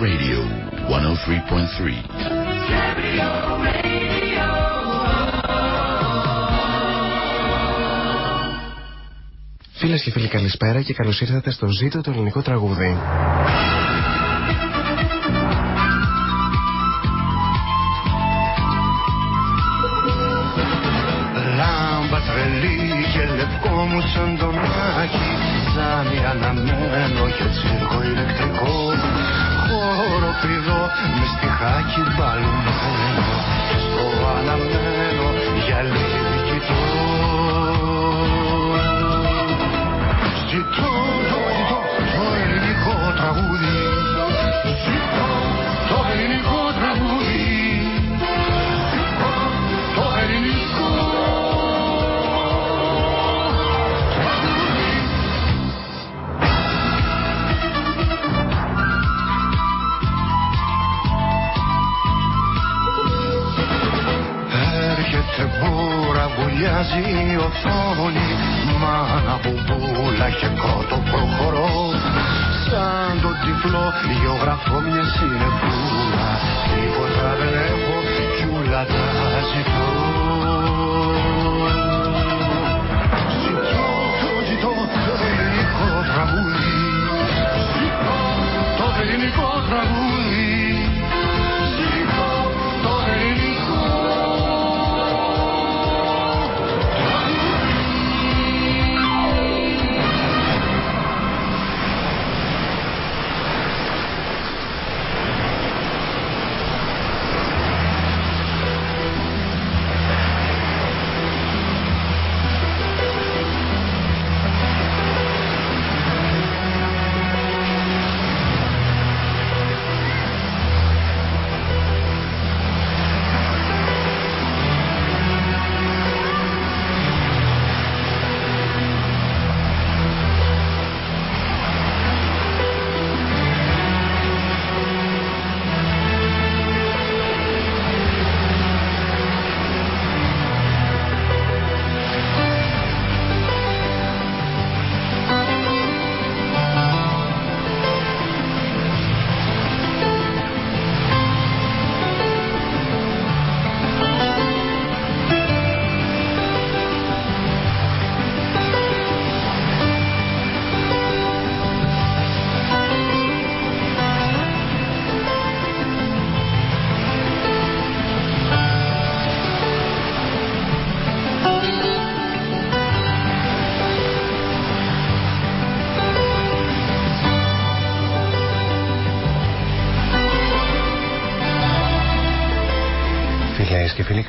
Radio 103.3. Φίλες και φίλοι καλησπέρα και καλώς ήρθατε στο ζήτο το ελληνικό τραγούδι. Λάμπα τρελή και λευκό μου σαν τον άχι Ζάμι αναμένο και τσίρκο ηλεκτρικό Χώρο πηδό με στιχάκι μπαλμένο Στο αναμένο για λίγη κοιτώ Ζητώ, το ζητώ, βουλιάζει η οθόνη Μάνα μπουμπούλα και κότο προχωρώ. Σαν το τυφλό γεωγραφώ μια συνεπούλα Τίποτα δεν έχω κι ούλα τα ζητώ. Ζητώ, το ζητώ το ελληνικό τραγούδι. Ζητώ το ελληνικό τραγούδι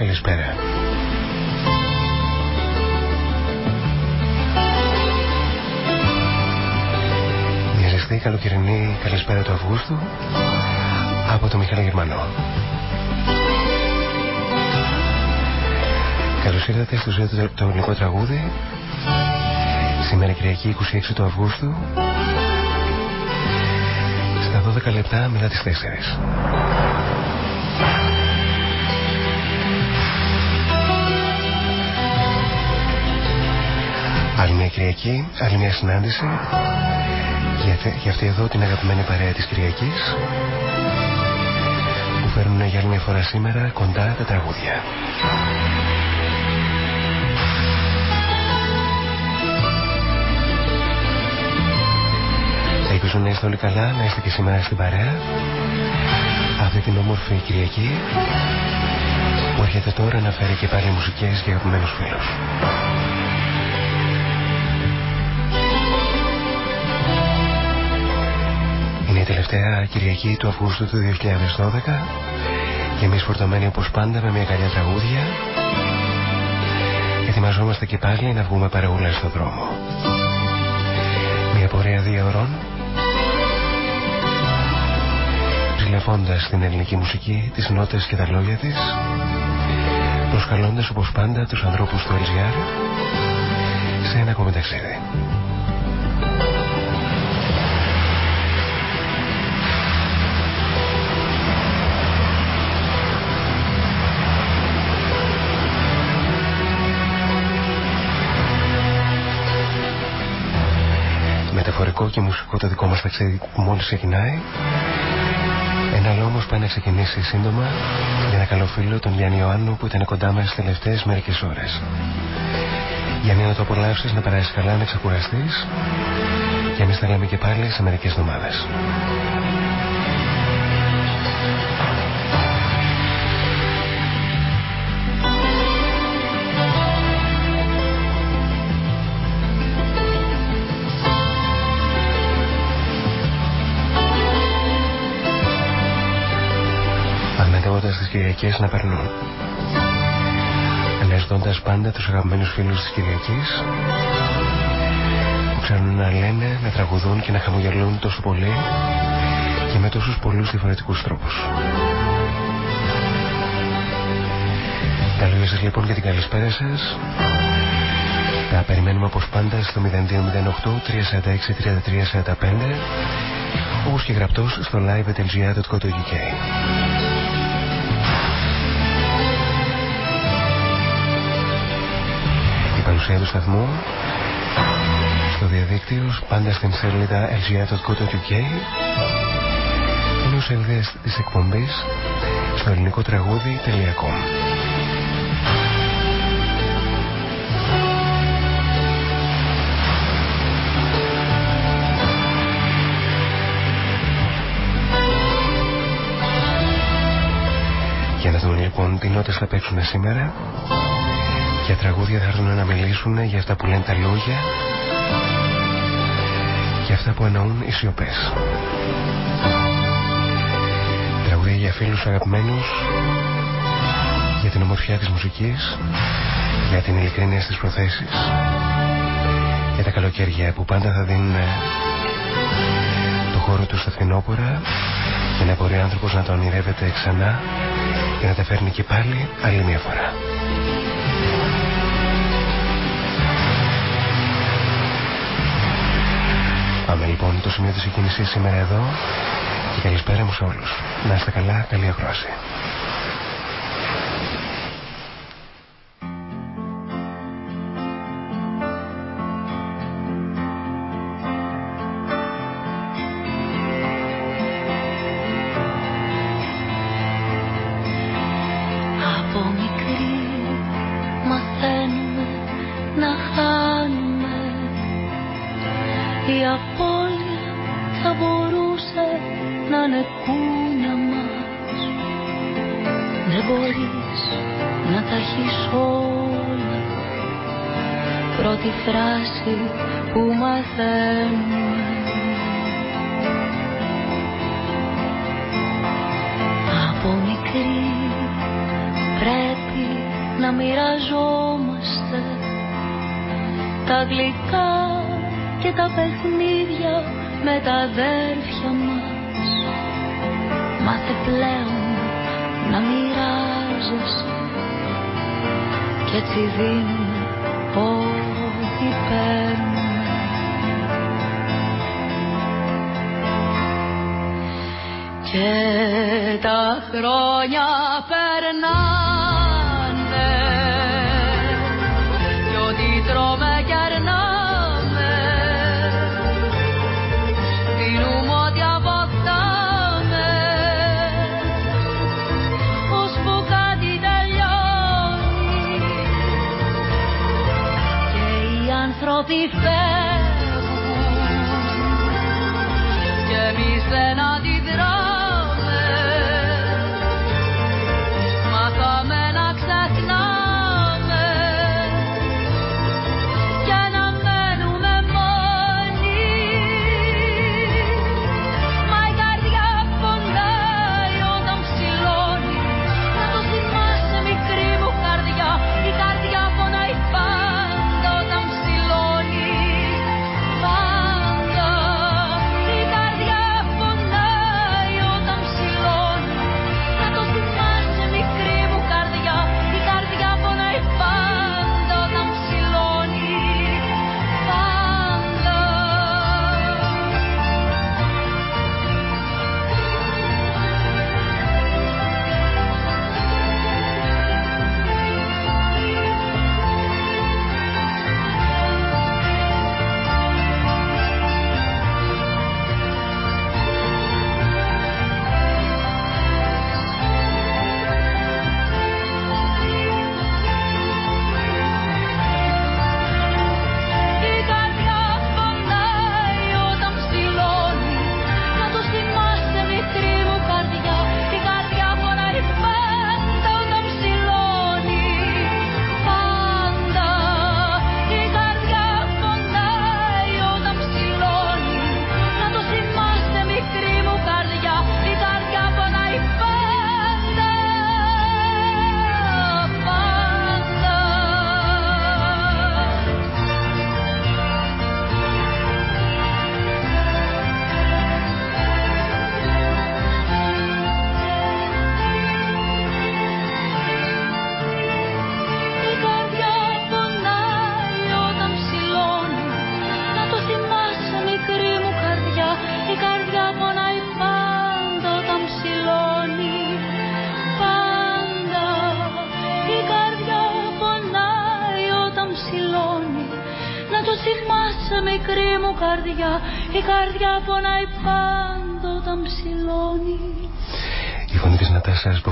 καλησπέρα. Μια ζεστή καλοκαιρινή καλησπέρα του Αυγούστου από το Μιχάλη Γερμανό. Καλώς ήρθατε στο ζωή του το ελληνικό τραγούδι σήμερα Κυριακή 26 του Αυγούστου στα 12 λεπτά μετά τις 4. Άλλη μια Κυριακή, άλλη μια συνάντηση για, θε- για αυτή εδώ την αγαπημένη παρέα της Κυριακής που φέρνουν για άλλη μια φορά σήμερα κοντά τα τραγούδια. Ελπίζω να είστε όλοι καλά, να είστε και σήμερα στην παρέα αυτή την όμορφη Κυριακή που έρχεται τώρα να φέρει και πάλι μουσικές για αγαπημένους φίλους. Είναι η τελευταία Κυριακή του Αυγούστου του 2012 και εμείς φορτωμένοι όπως πάντα με μια καλιά τραγούδια ετοιμαζόμαστε και πάλι να βγούμε παρεούλα στον δρόμο. Μια πορεία δύο ώρων ψηλαφώντας την ελληνική μουσική, τις νότες και τα λόγια της προσκαλώντας όπως πάντα τους ανθρώπους του LGR σε ένα ακόμη ταξίδι. Μεταφορικό και μουσικό το δικό μας ταξίδι που μόλις ξεκινάει μυαλό όμω πάει να ξεκινήσει σύντομα για ένα καλό φίλο, τον Γιάννη Ιωάννου, που ήταν κοντά μας τις τελευταίες μερικές ώρες. Γιάννη, να το απολαύσεις, να περάσεις καλά, να ξεκουραστείς και εμείς θα λέμε και πάλι σε μερικές εβδομάδες. Κυριακές να περνούν Αναζητώντας πάντα τους αγαπημένους φίλους της Κυριακής που ξέρουν να λένε, να τραγουδούν και να χαμογελούν τόσο πολύ και με τόσους πολλούς διαφορετικούς τρόπους. Καλώς σας λοιπόν για την καλησπέρα σας. Τα περιμένουμε όπως πάντα στο 0208 346 3345 όπως και γραπτός στο live.gr.co.uk παρουσία του σταθμού στο διαδίκτυο πάντα στην σελίδα lgr.co.uk ενώ σελίδες της εκπομπής στο ελληνικό τραγούδι.com Για να δούμε λοιπόν τι νότες θα παίξουν σήμερα και τραγούδια θα έρθουν να μιλήσουν για αυτά που λένε τα λόγια και αυτά που εννοούν οι σιωπές. Τραγούδια για φίλους αγαπημένους για την ομορφιά της μουσικής για την ειλικρίνεια στις προθέσεις για τα καλοκαίρια που πάντα θα δίνουν το χώρο του στα φθινόπορα και να μπορεί ο άνθρωπος να το ονειρεύεται ξανά και να τα φέρνει και πάλι άλλη μια φορά. Πάμε λοιπόν το σημείο της εκκίνησης σήμερα εδώ και καλησπέρα μου σε όλους. Να είστε καλά, καλή ακρόαση. και τα χρόνια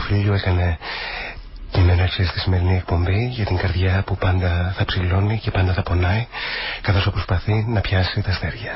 Νατάσας Ποφίλιο έκανε την έναρξη στη σημερινή εκπομπή για την καρδιά που πάντα θα ψηλώνει και πάντα θα πονάει καθώς προσπαθεί να πιάσει τα αστέρια.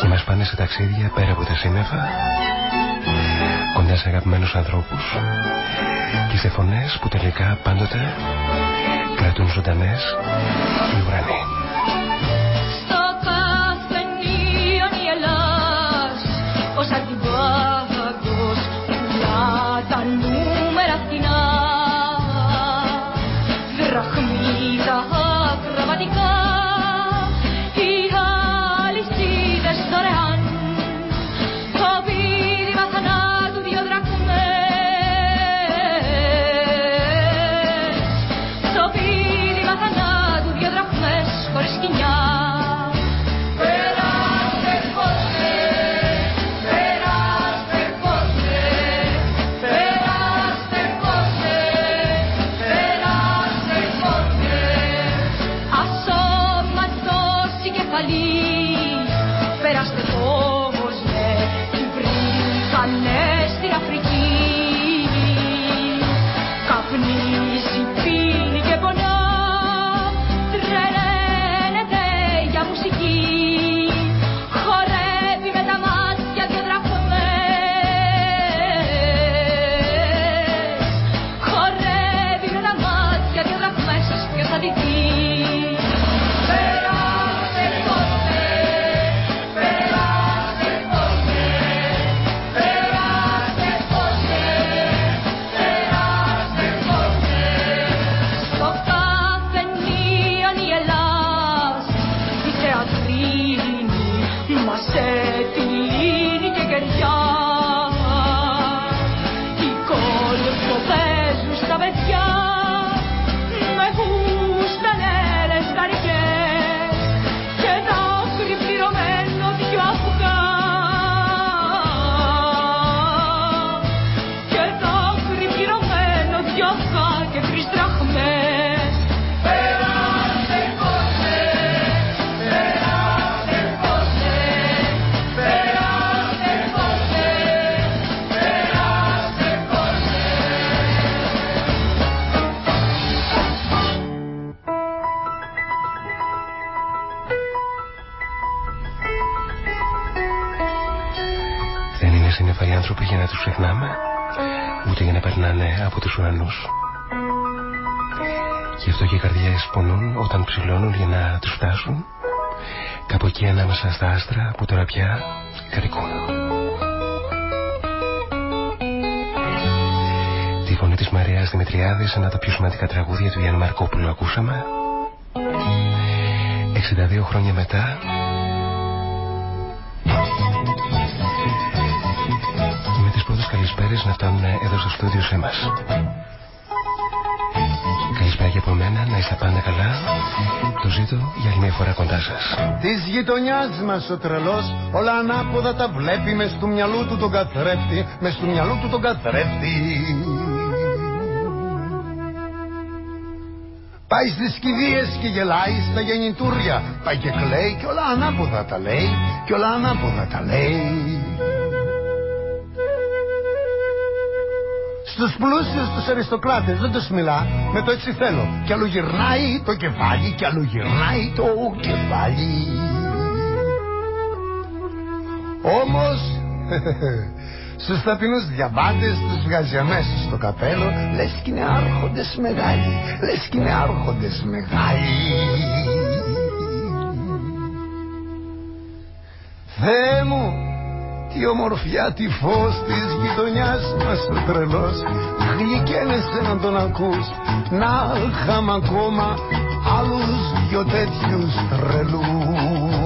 Και μας πάνε σε ταξίδια πέρα από τα σύννεφα κοντά σε αγαπημένους ανθρώπους. Και σε φωνές που τελικά πάντοτε κρατούν ζωντανές οι ουρανοί. Στο καφενείο η Ελλάς ως αντιβάγος γίνει Μας έτυχε ξεχνάμε, ούτε για να περνάνε από τους ουρανούς. Γι' αυτό και οι καρδιές πονούν όταν ψηλώνουν για να τους φτάσουν κάπου εκεί ανάμεσα στα άστρα που τώρα πια κατοικούν. Τη φωνή της Μαρίας Δημητριάδης, ένα από τα πιο σημαντικά τραγούδια του Γιάννη Μαρκόπουλου ακούσαμε. 62 χρόνια μετά καλησπέρες να φτάνουν εδώ στο στούντιο σε μας. Καλησπέρα και από μένα, να είστε πάντα καλά. Το ζήτω για άλλη μια φορά κοντά σας. Της γειτονιάς μας ο τρελός, όλα ανάποδα τα βλέπει. Μες στο μυαλού του τον καθρέφτη, μες στο μυαλού του τον καθρέφτη. Πάει στις κηδείες και γελάει στα γεννητούρια Πάει και κλαίει και όλα ανάποδα τα λέει Και όλα ανάποδα τα λέει Στους πλούσιους τους αριστοκράτες δεν τους μιλά. Με το έτσι θέλω. Κι αλλού γυρνάει το κεφάλι κι αλλού γυρνάει το κεφάλι. Όμως Στους ταπεινούς διαβάτες τους βγάζει αμέσως στο καπέλο. Λες κι είναι άρχοντες μεγάλοι Λες κι είναι άρχοντες μεγάλοι. Θεέ μου τι ομορφιά τη φως της γειτονιάς μας ο τρελός. Γλυκένεσαι να τον ακούς. Να είχαμε ακόμα άλλους δυο τέτοιους τρελούς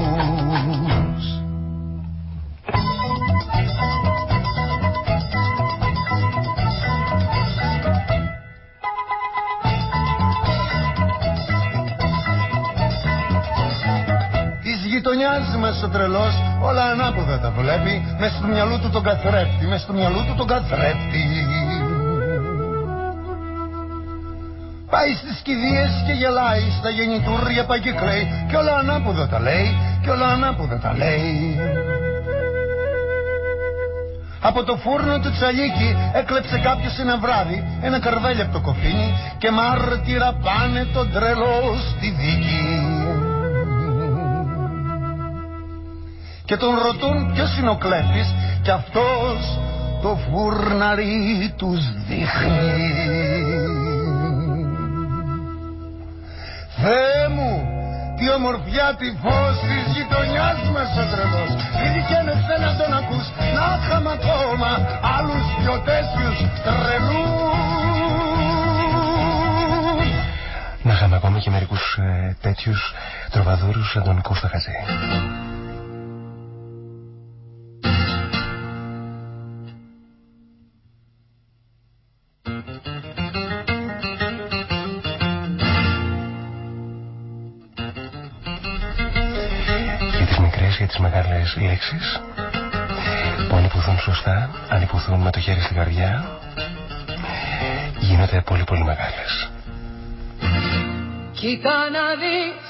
γειτονιάς μας ο τρελός όλα ανάποδα τα βλέπει μες στο μυαλού του τον καθρέφτη, μες στο μυαλού του τον καθρέφτη. Πάει στις κηδείες και γελάει, στα γεννητούρια πάει και κλαίει και όλα ανάποδα τα λέει, και όλα ανάποδα τα λέει. Από το φούρνο του τσαλίκι έκλεψε κάποιος ένα βράδυ ένα καρβέλι από το κοφίνι και μάρτυρα πάνε τον τρελό στη δίκη. Και τον ρωτούν ποιος είναι ο κλέφτης και αυτός το φούρναρι τους δείχνει. Θεέ μου, τι ομορφιά τη φως της γειτονιάς μας ο τρελός Ειδικένεσαι να τον ακούς, να είχαμε ακόμα άλλους πιο τέτοιους τρελούς Να είχαμε ακόμα και μερικούς ε, τέτοιους τροβαδούρους σαν τον Κώστα Χατζή. Τις μεγάλες λέξεις. Που αν υποθούν σωστά, αν υποθούν με το χέρι στην καρδιά. Γίνονται πολύ πολύ μεγάλες. Κοίτα να δεις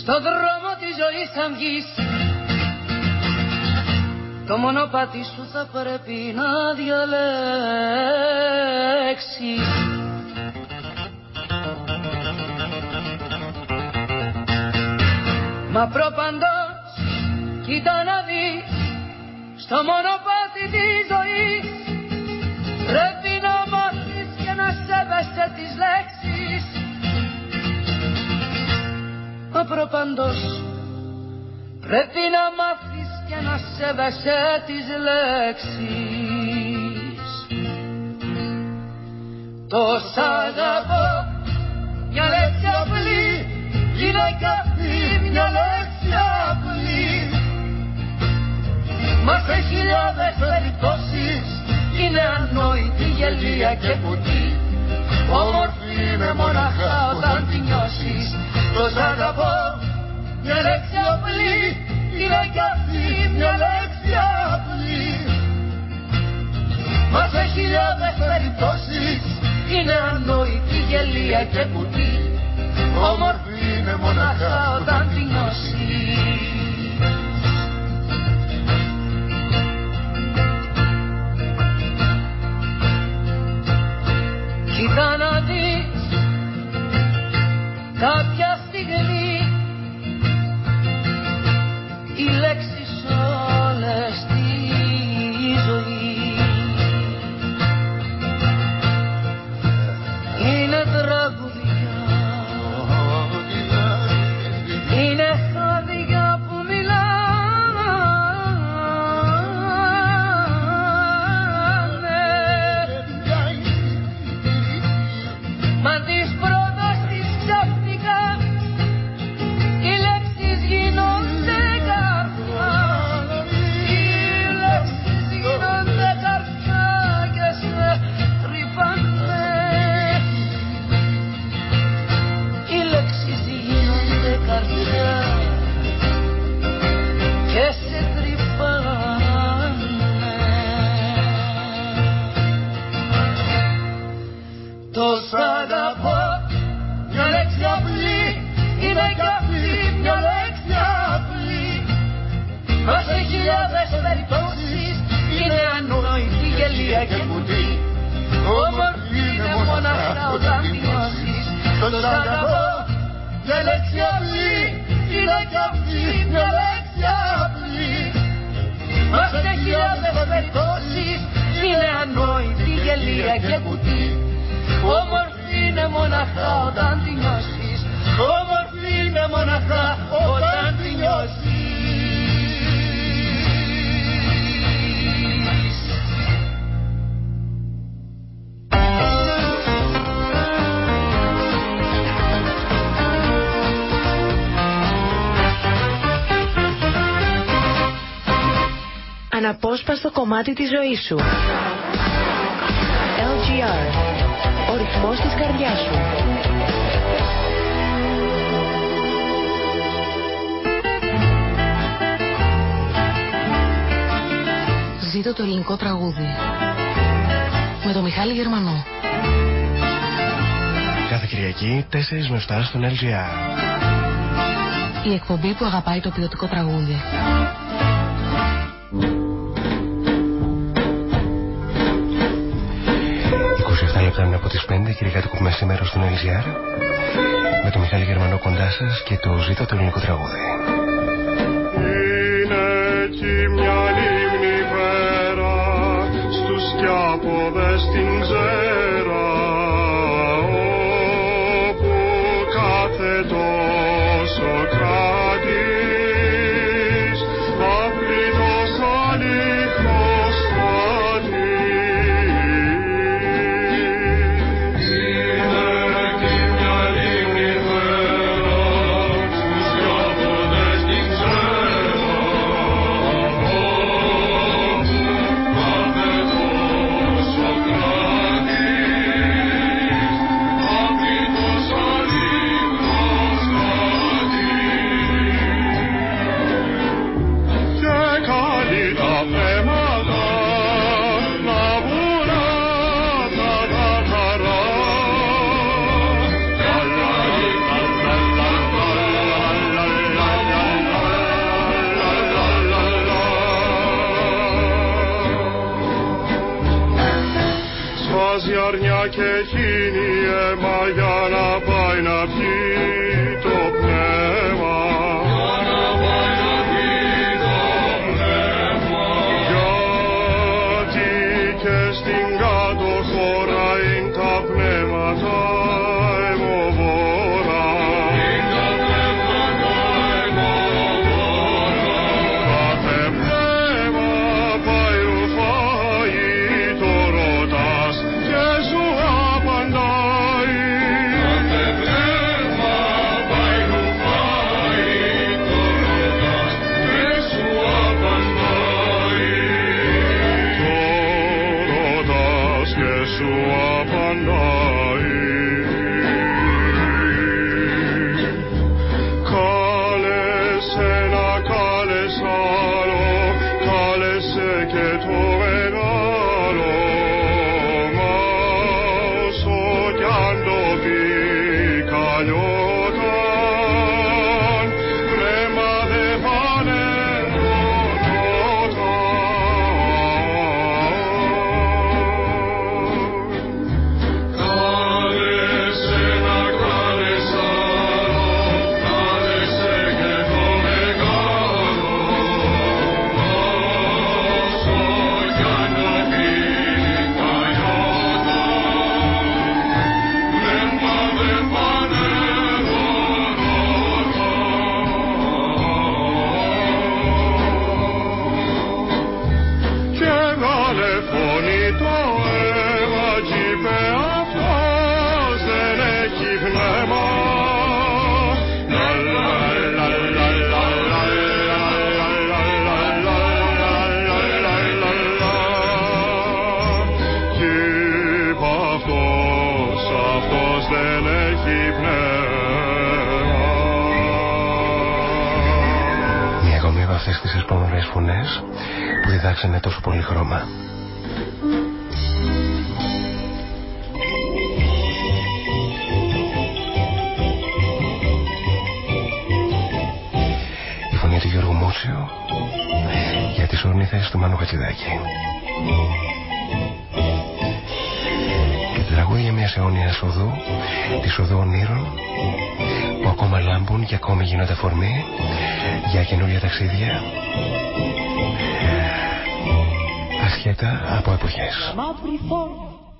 στο δρόμο της ζωής θα βγεις. Το μονοπάτι σου θα πρέπει να διαλέξεις. Μα προπαντός Κοίτα να δεις στο μονοπάτι της ζωής Πρέπει να μάθεις και να σέβεσαι τις λέξεις. Απροπαντός Πρέπει να μάθεις και να σέβεσαι τις λέξεις. Το σ' αγαπώ μια λέξη απλή Είναι κι αυτή μια λέξη Μα σε χιλιάδες περιπτώσεις είναι ανόητη γελία και κουτί. Όμορφη είναι μοναχά όταν τη νιώσεις. Το σ' αγαπώ μια λέξη απλή. Είναι κι αυτή μια λέξη απλή. Μα σε χιλιάδες περιπτώσεις είναι ανόητη γελία και κουτί. Όμορφη είναι μοναχά όταν τη νιώσεις Κοίτα να δεις κάποια στιγμή οι λέξεις κομμάτι της ζωής σου. LGR. Ο ρυθμός της καρδιάς σου. Ζήτω το ελληνικό τραγούδι. Με τον Μιχάλη Γερμανό. Κάθε Κυριακή 4 με 7 στον LGR. Η εκπομπή που αγαπάει το ποιοτικό τραγούδι. λεπτά από τις 5 κυριακάτου κουπούμε σήμερα στον LGR με τον Μιχάλη Γερμανό κοντά σας και το ζήτω το ελληνικό τραγούδι. στην κάτω χώρα. φωνές που διδάξανε τόσο πολύ χρώμα. Η φωνή του Γιώργου Μότσιου για τις όρνηθες του Μάνου Χατζηδάκη. Και τραγούδια μιας αιώνιας οδού, της οδού ονείρων, που ακόμα λάμπουν και ακόμη γίνονται φορμή για καινούργια ταξίδια Ασχέτα από εποχές. Μαύρη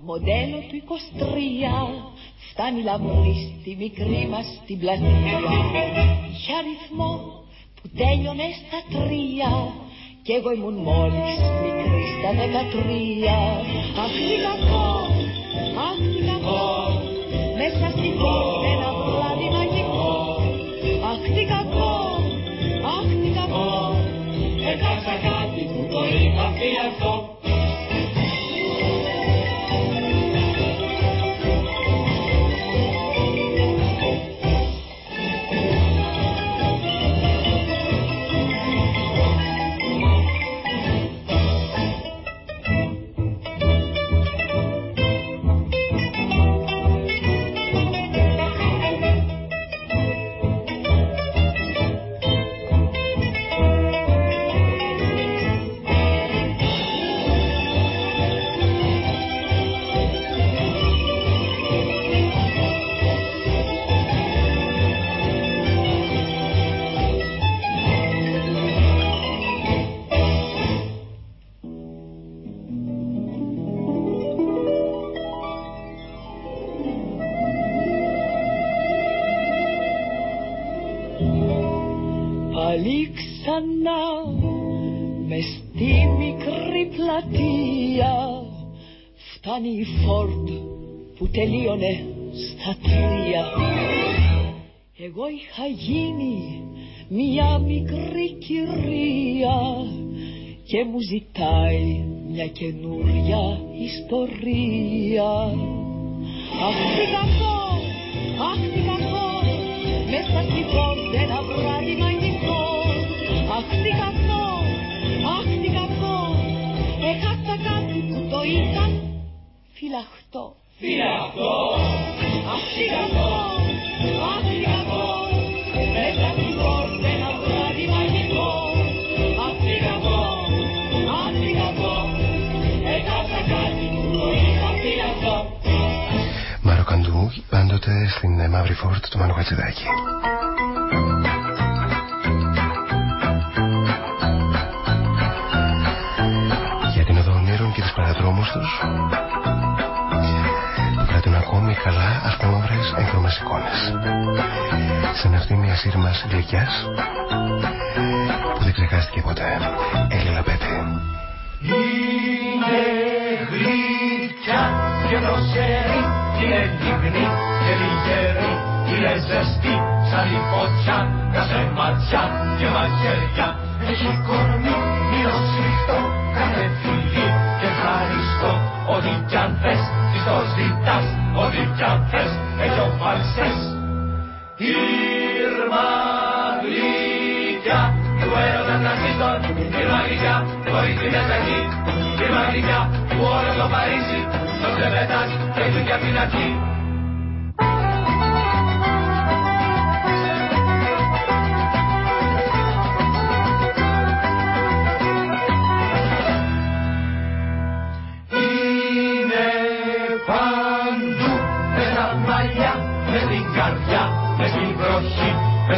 μοντέλο του 23 Φτάνει λαμπρή στη μικρή μας την πλατεία. Είχε αριθμό που τέλειωνε στα τρία κι εγώ ήμουν μόλις μικρή στα δεκατρία. Αχ τι κακό, αχ τι κακό Μέσα στην πόλη ένα βράδυ μαγικό. Αχ τι κακό, κάτι που τελείωνε στα τρία Εγώ είχα γίνει μια μικρή κυρία και μου ζητάει μια καινούρια ιστορία. Αχ τι κακό, αχ τι κακό Μαροκαντού, πάντοτε στην μαύρη φόρτ του Μάνου Χατζηδάκη. Για την οδό και τις παραδρόμους τους ακόμη καλά αυτόμαυρες έγχρωμες εικόνες. Σαν αυτή μια σύρμας γλυκιάς που δεν ξεχάστηκε ποτέ. Έλλη Λαπέτη. Είναι γλυκιά και δροσερή, είναι λιγνή και λιγερή, είναι ζεστή σαν η φωτιά, κάθε ματιά και μαχαίρια. Έχει κορμί, είναι σφιχτό, κάθε φιλί και ευχαριστώ, ό,τι κι αν θες, της το ζητάς, Ό,τι κι αν θες έχει ο φαλσές Ήρμα γλυκιά του έρωτα τρανζίστορ Ήρμα γλυκιά που έχει την ένταγη Ήρμα γλυκιά που όλο το Παρίσι. Το ξεπετάς και έχει και απ' την αρχή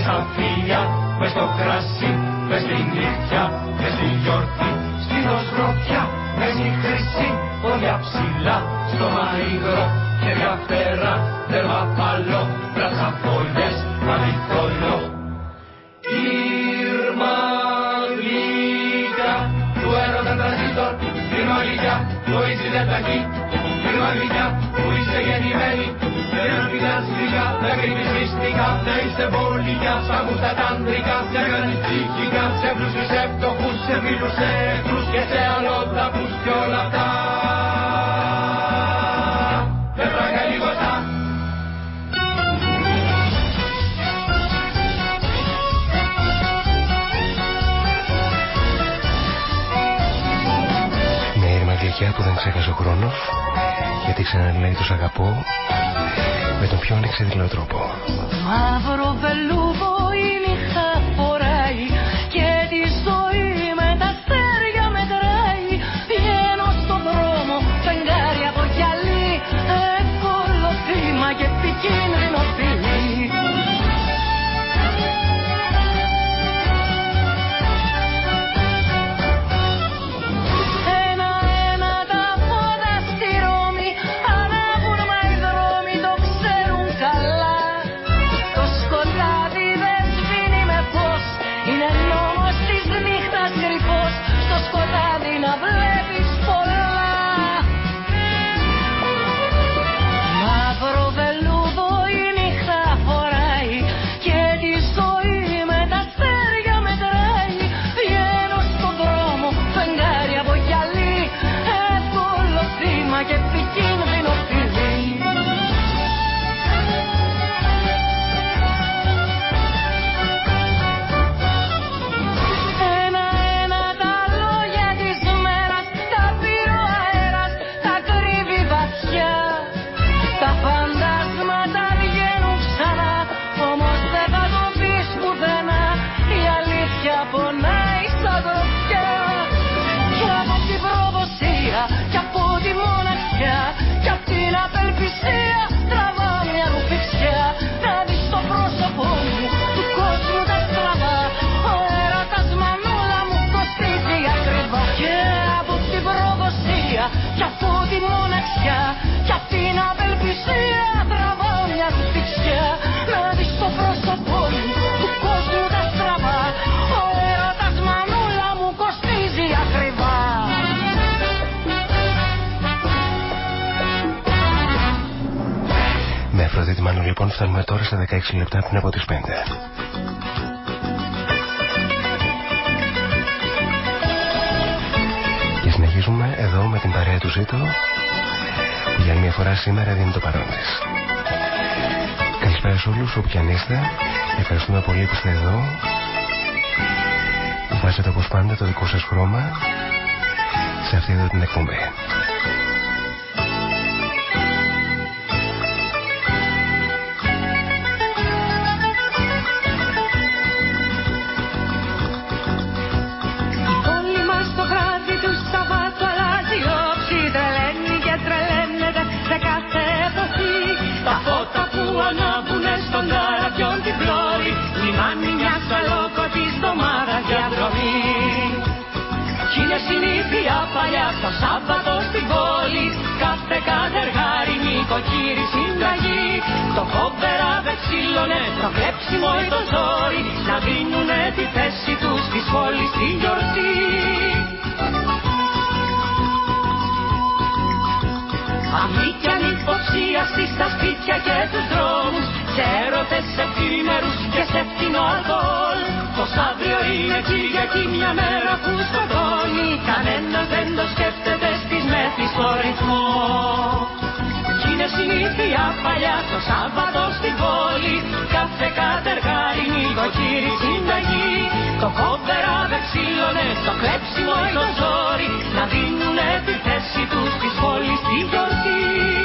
στα φίλια, μες στο κρασί, μες στη νύχια, μες στη γιορτή, στη δοσροφιά, μες στη χρυσή, πόδια ψηλά, στο μαΐγρο, χέρια φτερά, τέρμα παλό, μπράτσα φόλιες, μαλλιθόλιο. Ήρμα γλυκά, του έρωτα τραζίστορ, ήρμα γλυκιά, που είσαι δεν τα ήρμα γλυκιά, που είσαι γεννημένη, δεν μιλάς λίγα, να κρύβεις μυστικά, να είσαι βολικά, σαν γούστα τα αντρικά, να κάνεις ψυχικά, σε πλούσιους, σε φτωχούς, σε φίλους, σε εχθρούς και σε αλλόταπους και όλα αυτά. Δεν πράγκα λίγο σαν Μια ήρμα που δεν ξέχασε ο χρόνος γιατί ξαναλέει τους αγαπώ με τον πιο ανεξίδηλο τρόπο. Μαύρο βελούβο Μάνο λοιπόν φτάνουμε τώρα στα 16 λεπτά πριν από τις 5. Και συνεχίζουμε εδώ με την παρέα του Ζήτου που για μια φορά σήμερα δίνει το παρόν της. Καλησπέρα σε όλους όπου κι αν είστε. Ευχαριστούμε πολύ που είστε εδώ. Βάζετε όπως πάντα το δικό σας χρώμα σε αυτή εδώ την εκπομπή. Νοικοκύρη συνταγή. Το κόβερα βεξίλωνε το κλέψιμο ή το ζόρι Να δίνουνε τη θέση τους στη σχόλη στη γιορτή. Αμήκια υποψίαση στα σπίτια και τους δρόμους Σε έρωτες εφήμερους και σε φθηνό αλκοόλ. Πως αύριο είναι Κυριακή μια μέρα που σκοτώνει Κανένας δεν το σκέφτεται στις μέθης στο ρυθμό είναι συνήθεια παλιά το Σάββατο στην πόλη. Κάθε κατεργάρι νοικοκύρη συνταγή. Το κόμπερα δεξίλωνε το κλέψιμο ή το ζόρι. Να δίνουνε τη θέση τους στη στην γιορτή.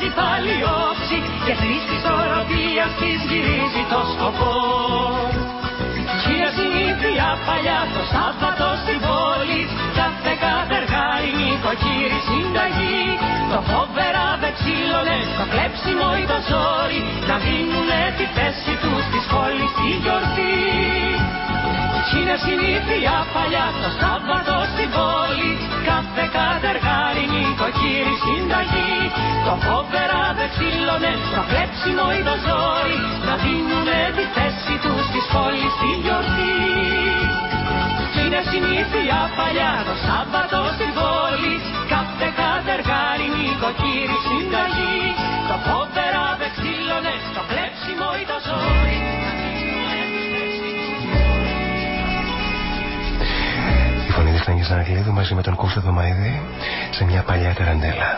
Κι είναι συνήθεια παλιά το Σάββατο στην πόλη Κάθε κατεργάρι νοικοκύρη συνταγή. Το κόβερα βεξίλωνε, το κλέψιμο ή το ζόρι Να δίνουνε τη θέση τους της πόλης στη γιορτή χείρι συνταγή. Το φόβερα δε ξύλωνε προκρέψιμο είδο ζωή Να δίνουνε τη θέση τους στις πόλεις στη γιορτή. Είναι συνήθεια παλιά το Σάββατο στην πόλη Κάθε κατεργάρι νοικοκύρη συνταγή. Το φόβερα δε ξύλωνε στο πλέψιμο ή το ζόρι ήρθαν για Σανακλείδου μαζί με τον Κώστο Δωμαίδη σε μια παλιά ταραντέλα.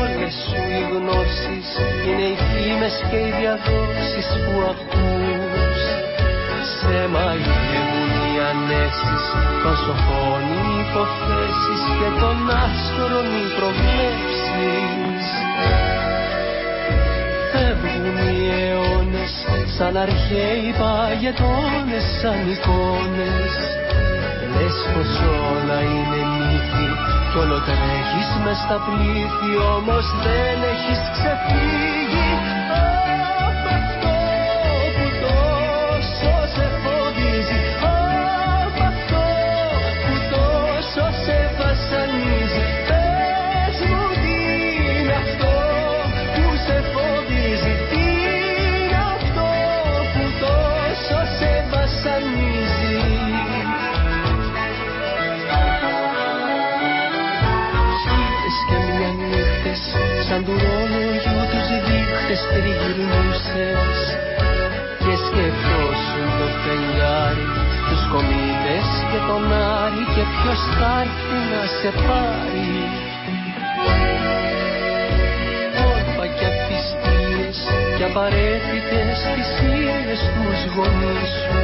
Όλες σου οι γνώσεις είναι οι φήμες και οι διαδόξεις που ακούς. Σε μαγεύουν οι ανέσει, των σοφών οι και των άστρων οι προβλέψεις. Φεύγουν οι αιώνες σαν αρχαίοι παγετώνες, σαν εικόνες στα πλήθη όμως δεν έχεις ξεφύγει σε πάρει. Όρπα και απιστίες και απαραίτητες θυσίες τους γονείς σου.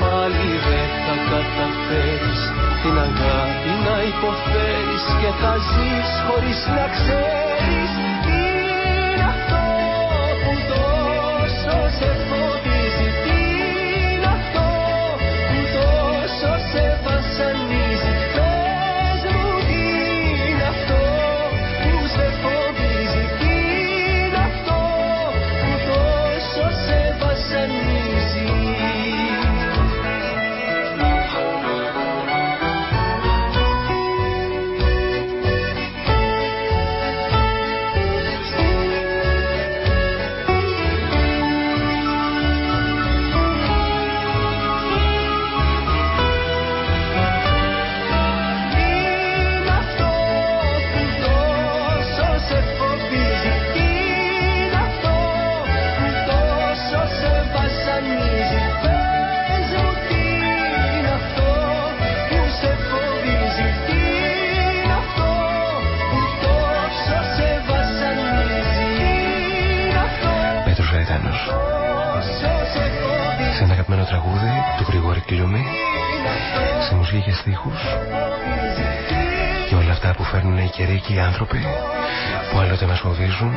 Πάλι δεν θα καταφέρεις την αγάπη να υποφέρεις και και θα ζεις χωρίς να ξέρεις καιροί και άνθρωποι που άλλοτε μας φοβίζουν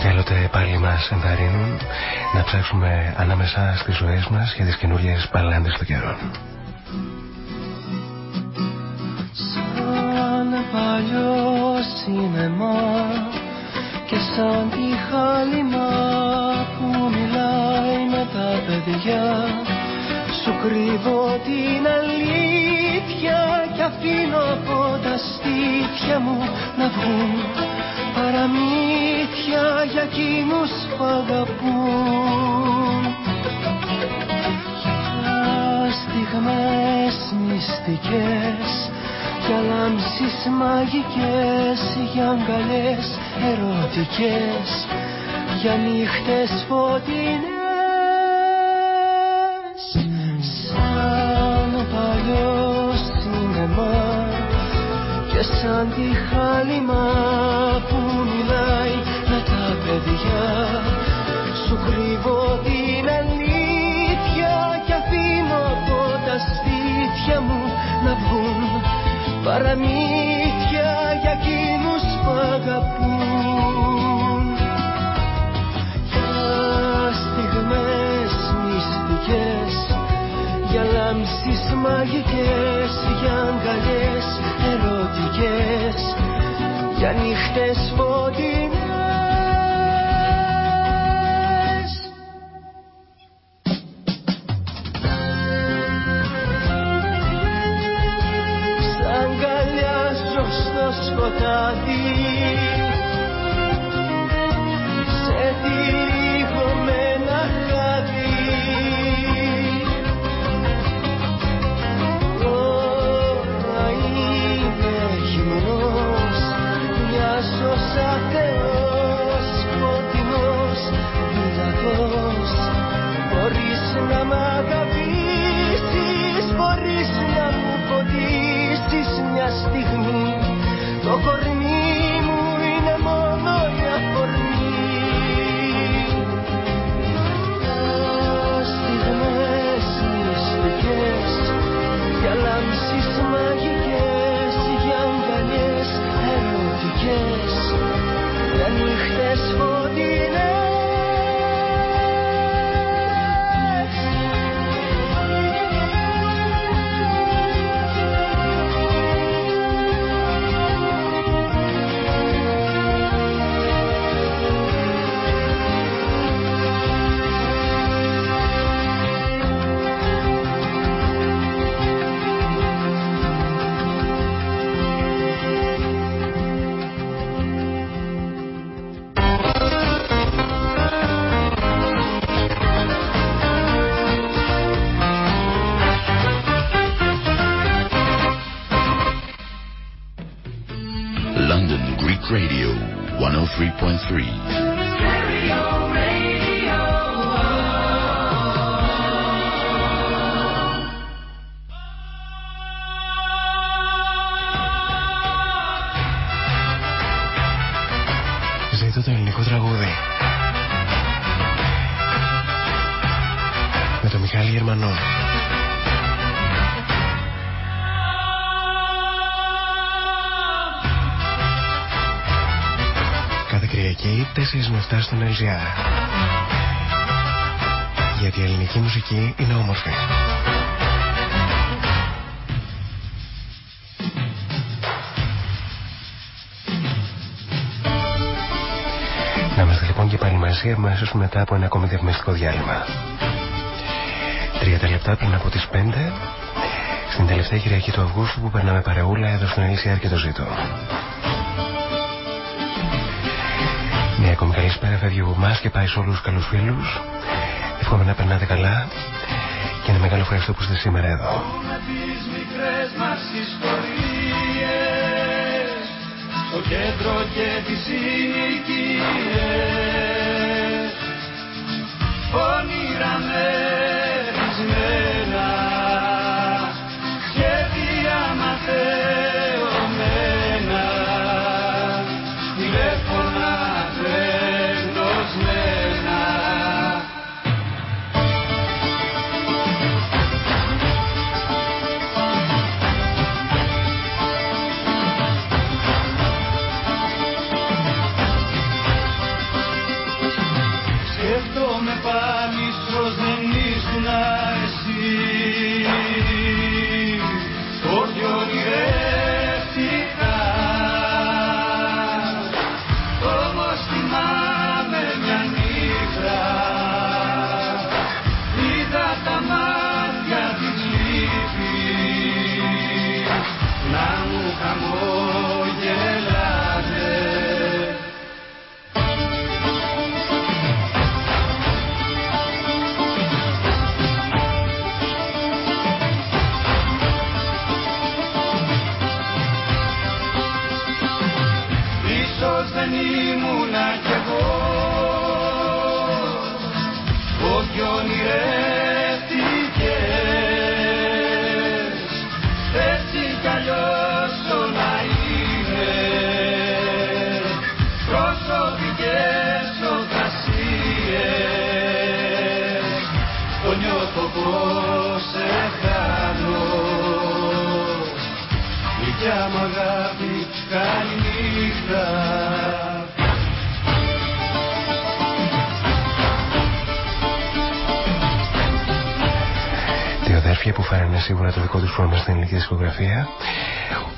και άλλοτε πάλι μας ενθαρρύνουν να ψάξουμε ανάμεσα στις ζωές μας για τις καινούριες παλάντες των καιρών. Μυστικές για λάμψεις μαγικές για αγκαλιές ερωτικές για νύχτες φωτεινές. Σαν τη χάλιμα που μιλάει με τα παιδιά. Σου κρύβω την αλήθεια και αφήνω από τα σπίτια μου να βγουν παραμύθια για εκείνους που αγαπούν. Για στιγμές μυστικές για λάμψεις μαγικές για αγκαλιές ερωτικές για νύχτες φωτεινές στο Socorro σκοτάδι 4 με 7 στον LGR. Γιατί η ελληνική μουσική είναι όμορφη. Να είμαστε λοιπόν και πάλι μαζί αμέσως μετά από ένα ακόμη διαφημιστικό διάλειμμα. 30 λεπτά πριν από τις 5 στην τελευταία Κυριακή του Αυγούστου που περνάμε παρεούλα εδώ στον LCR και το ζήτω. Καλησπέρα φεύγει από εμάς και πάει σε όλους τους καλούς φίλους. Εύχομαι να περνάτε καλά και ένα μεγάλο ευχαριστώ που είστε σήμερα εδώ. τις μικρές μας ιστορίες στο κέντρο και τις συνοικίες όνειρα μερισμένα Γλυκιά μ' αγάπη καληνύχτα Δύο αδέρφια που φέρανε σίγουρα το δικό τους φρόνο στην ελληνική δισκογραφία.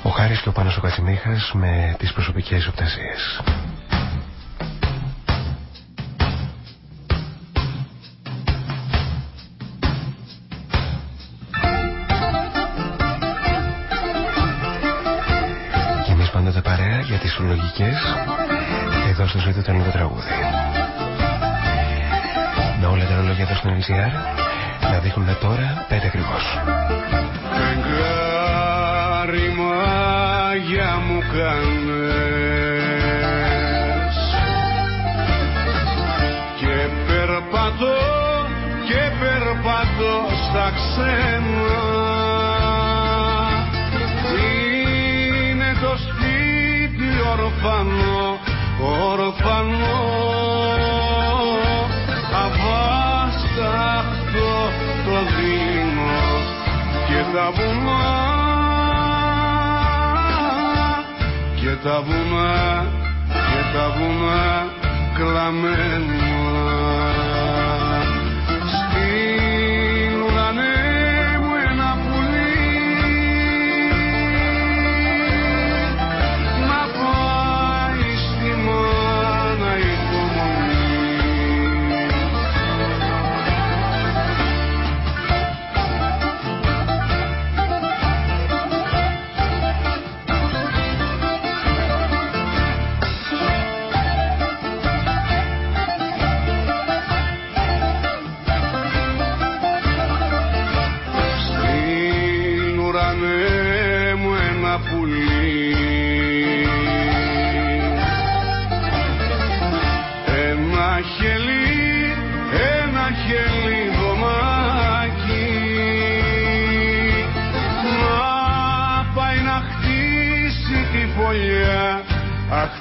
Ο Χάρης και ο Πάνος ο Κατσιμίχας με τις προσωπικές οπτασίες. Ρολόγια εδώ στον LCR να δείχνουν τώρα πέντε ακριβώς. Φεγγάρι μάγια μου κάνες Και περπατώ και περπατώ στα ξένα Είναι το σπίτι ορφανό, ορφανό τα βουνά. Και τα βουνά και τα βουνά κλαμμένα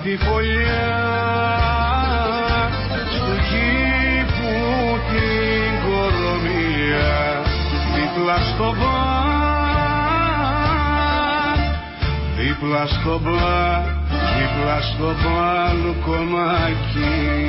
τη φωλιά Στου κήπου την κορομιά Δίπλα στο μπαρ δίπλα στο μπαρ δίπλα στο μπαλκονάκι αδερφούλα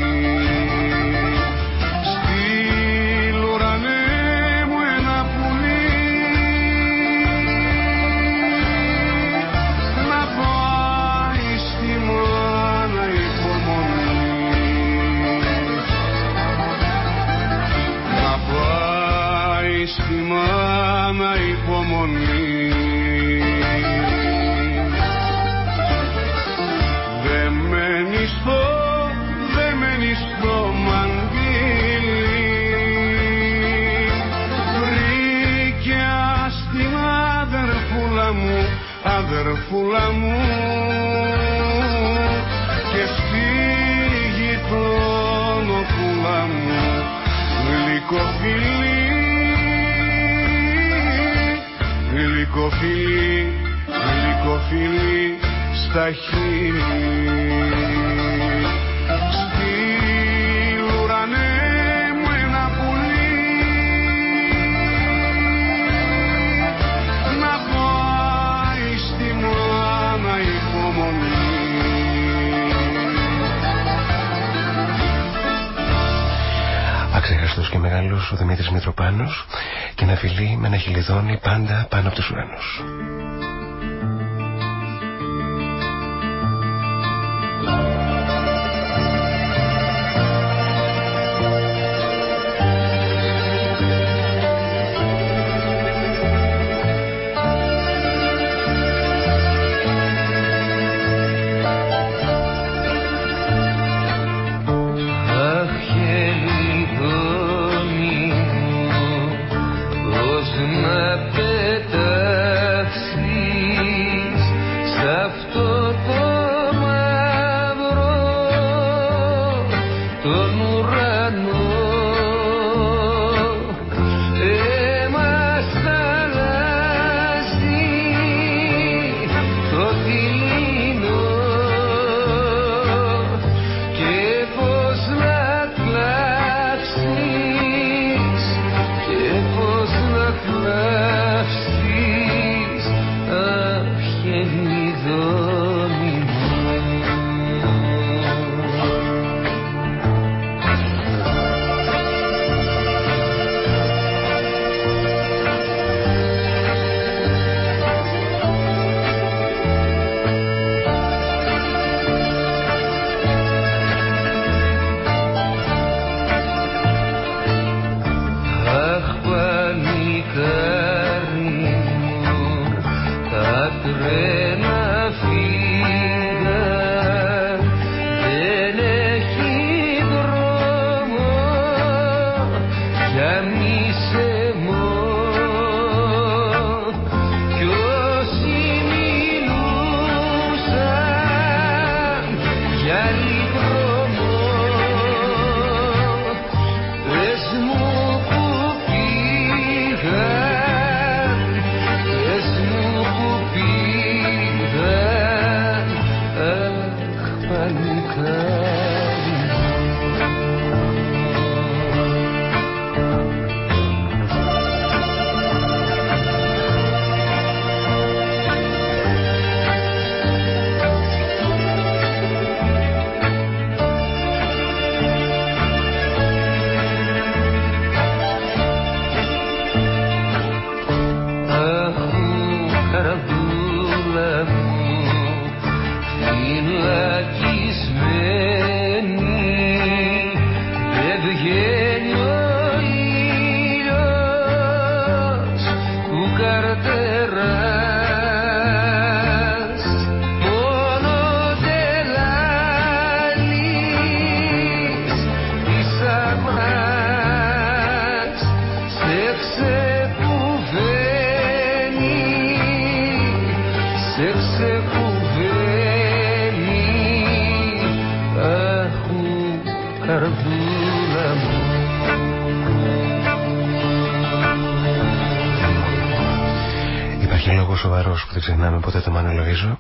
ξεχνάμε ποτέ το Μανολογίζω.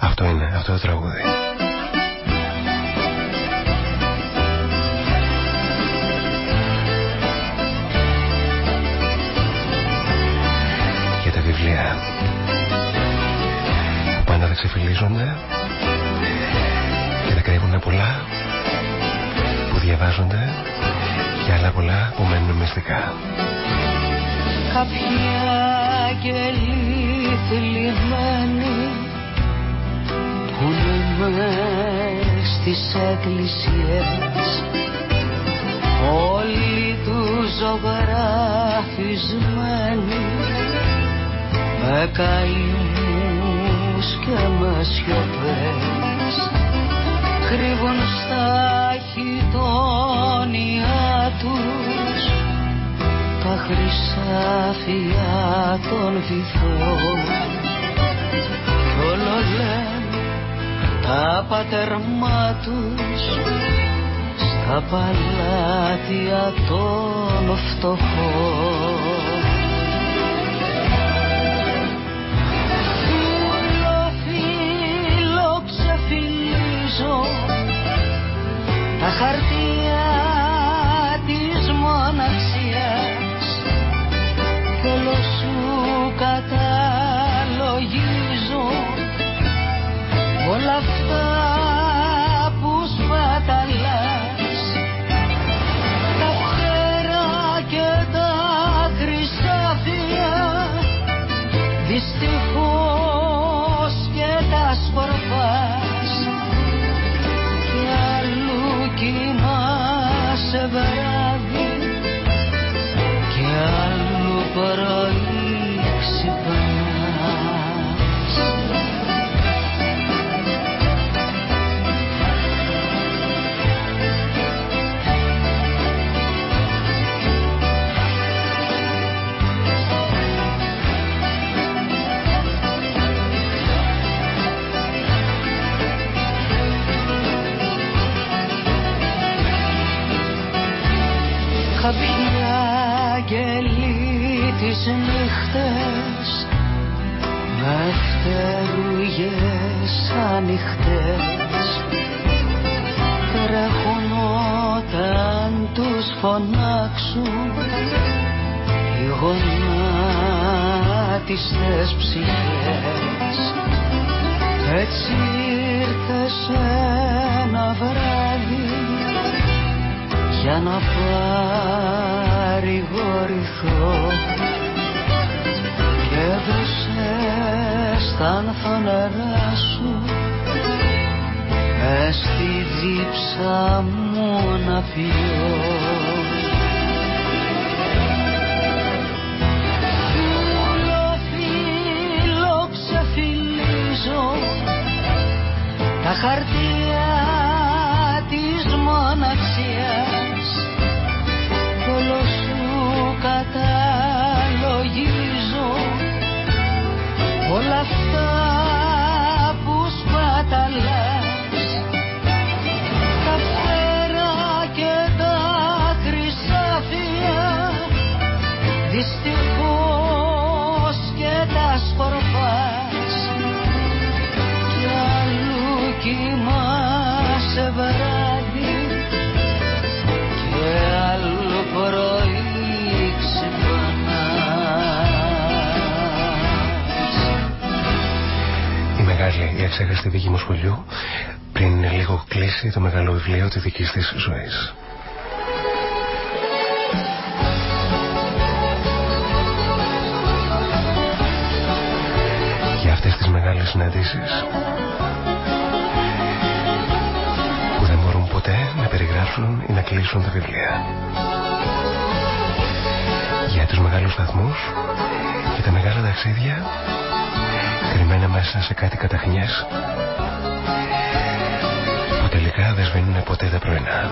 Αυτό είναι, αυτό το τραγούδι. Για τα βιβλία που πάντα δεν ξεφυλίζονται κρύβουν πολλά που διαβάζονται και άλλα πολλά που μένουν μυστικά. Κάποια αγγελοί θλιμμένοι που είναι στις εκκλησίες. Όλοι τους ζωγραφισμένοι με καημούς και με σιωπές. Κρύβουν στα χιτόνια τους τα χρυσάφια των βυθών. Κι όλο λένε τα πατερμά τους στα παλάτια των φτωχών. Τα χαρτιά νύχτες με φτερούγες ανοιχτές. Τρέχουν όταν τους φωνάξουν οι γονάτιστες ψυχές. Έτσι ήρθες ένα βράδυ για να παρηγορηθώ και έδωσες τα φανερά σου. Μες στη δίψα μου να πιω τη δικής της ζωής. Για αυτές τις μεγάλες συναντήσεις που δεν μπορούν ποτέ να περιγράψουν ή να κλείσουν τα βιβλία. Για τους μεγάλους σταθμούς και τα μεγάλα ταξίδια κρυμμένα μέσα σε κάτι καταχνιές που τελικά δεν σβήνουν ποτέ τα πρωινά.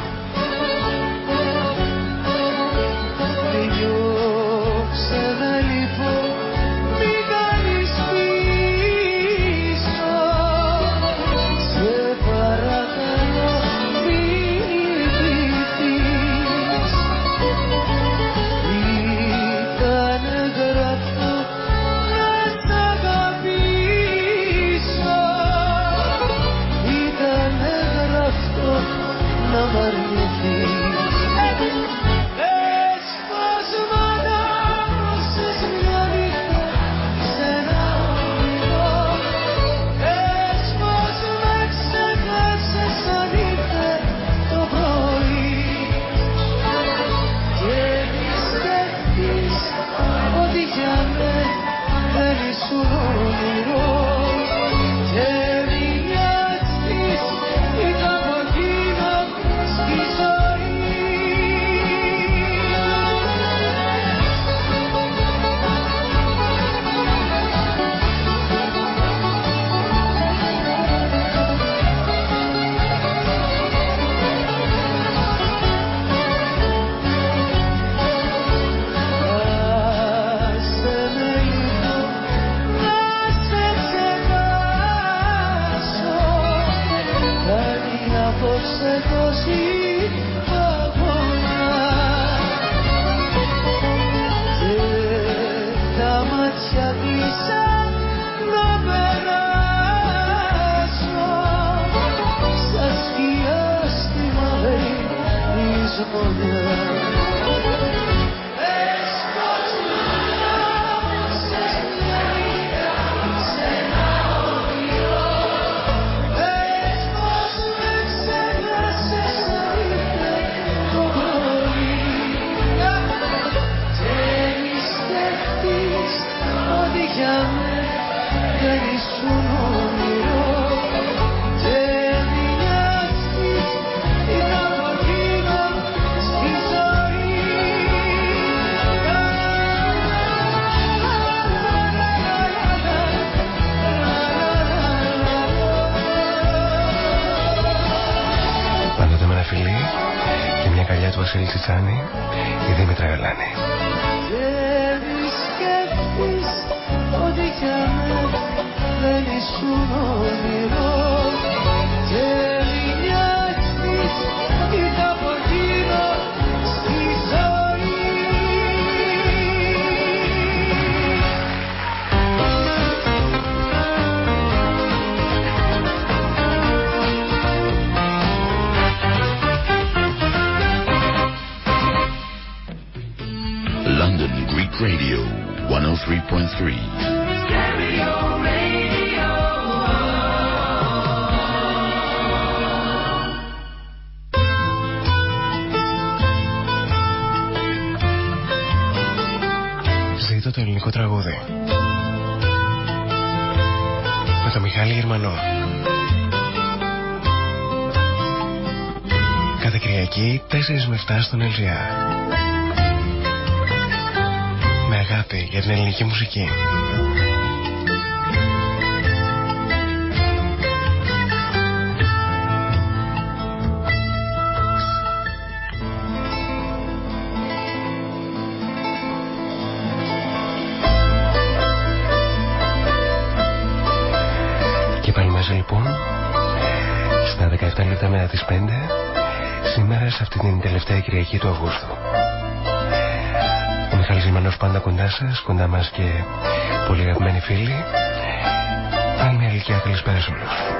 California. Στον LGR. Με αγάπη για την ελληνική μουσική. Αυτή την τελευταία Κυριακή του Αυγούστου. Ο Μιχάλης Ζημανός πάντα κοντά σας, κοντά μας και πολύ αγαπημένοι φίλοι. Άλλη μια ηλικία καλησπέρα σε όλους.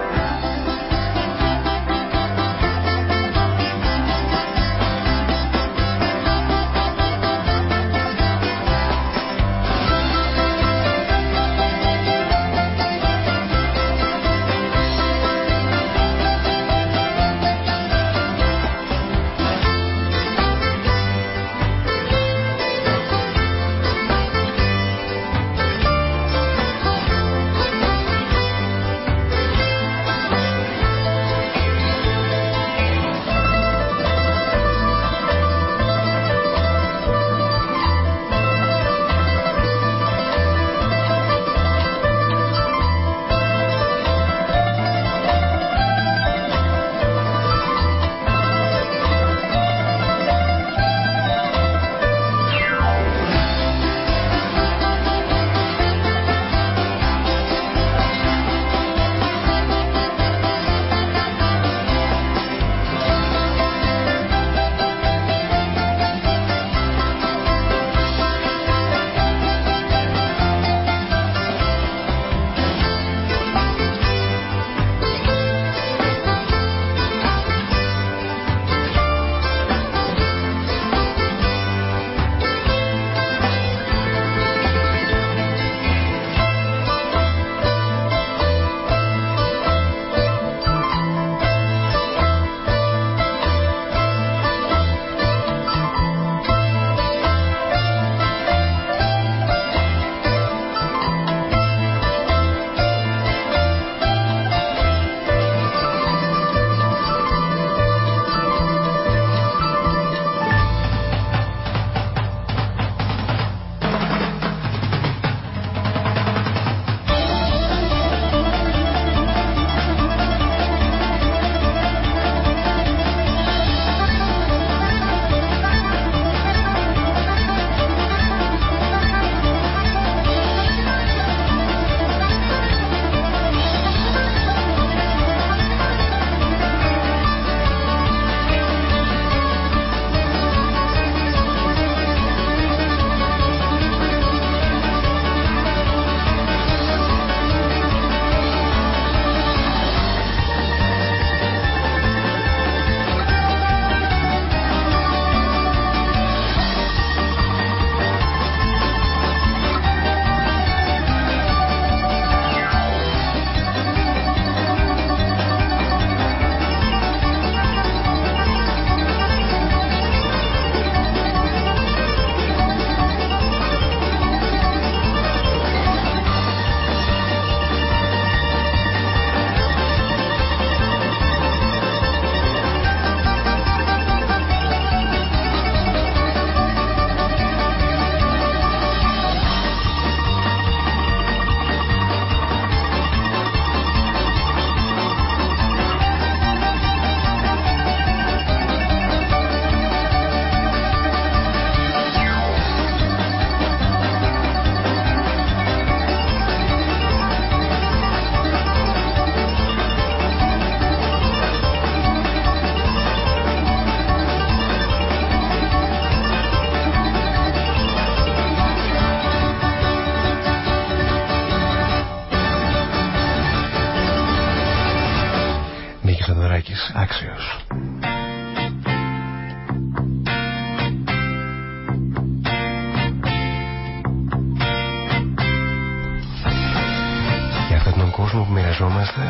Τον κόσμο που μοιραζόμαστε,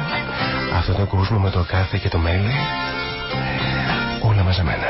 αυτόν τον κόσμο με το κάθε και το μέλι, όλα μαζεμένα.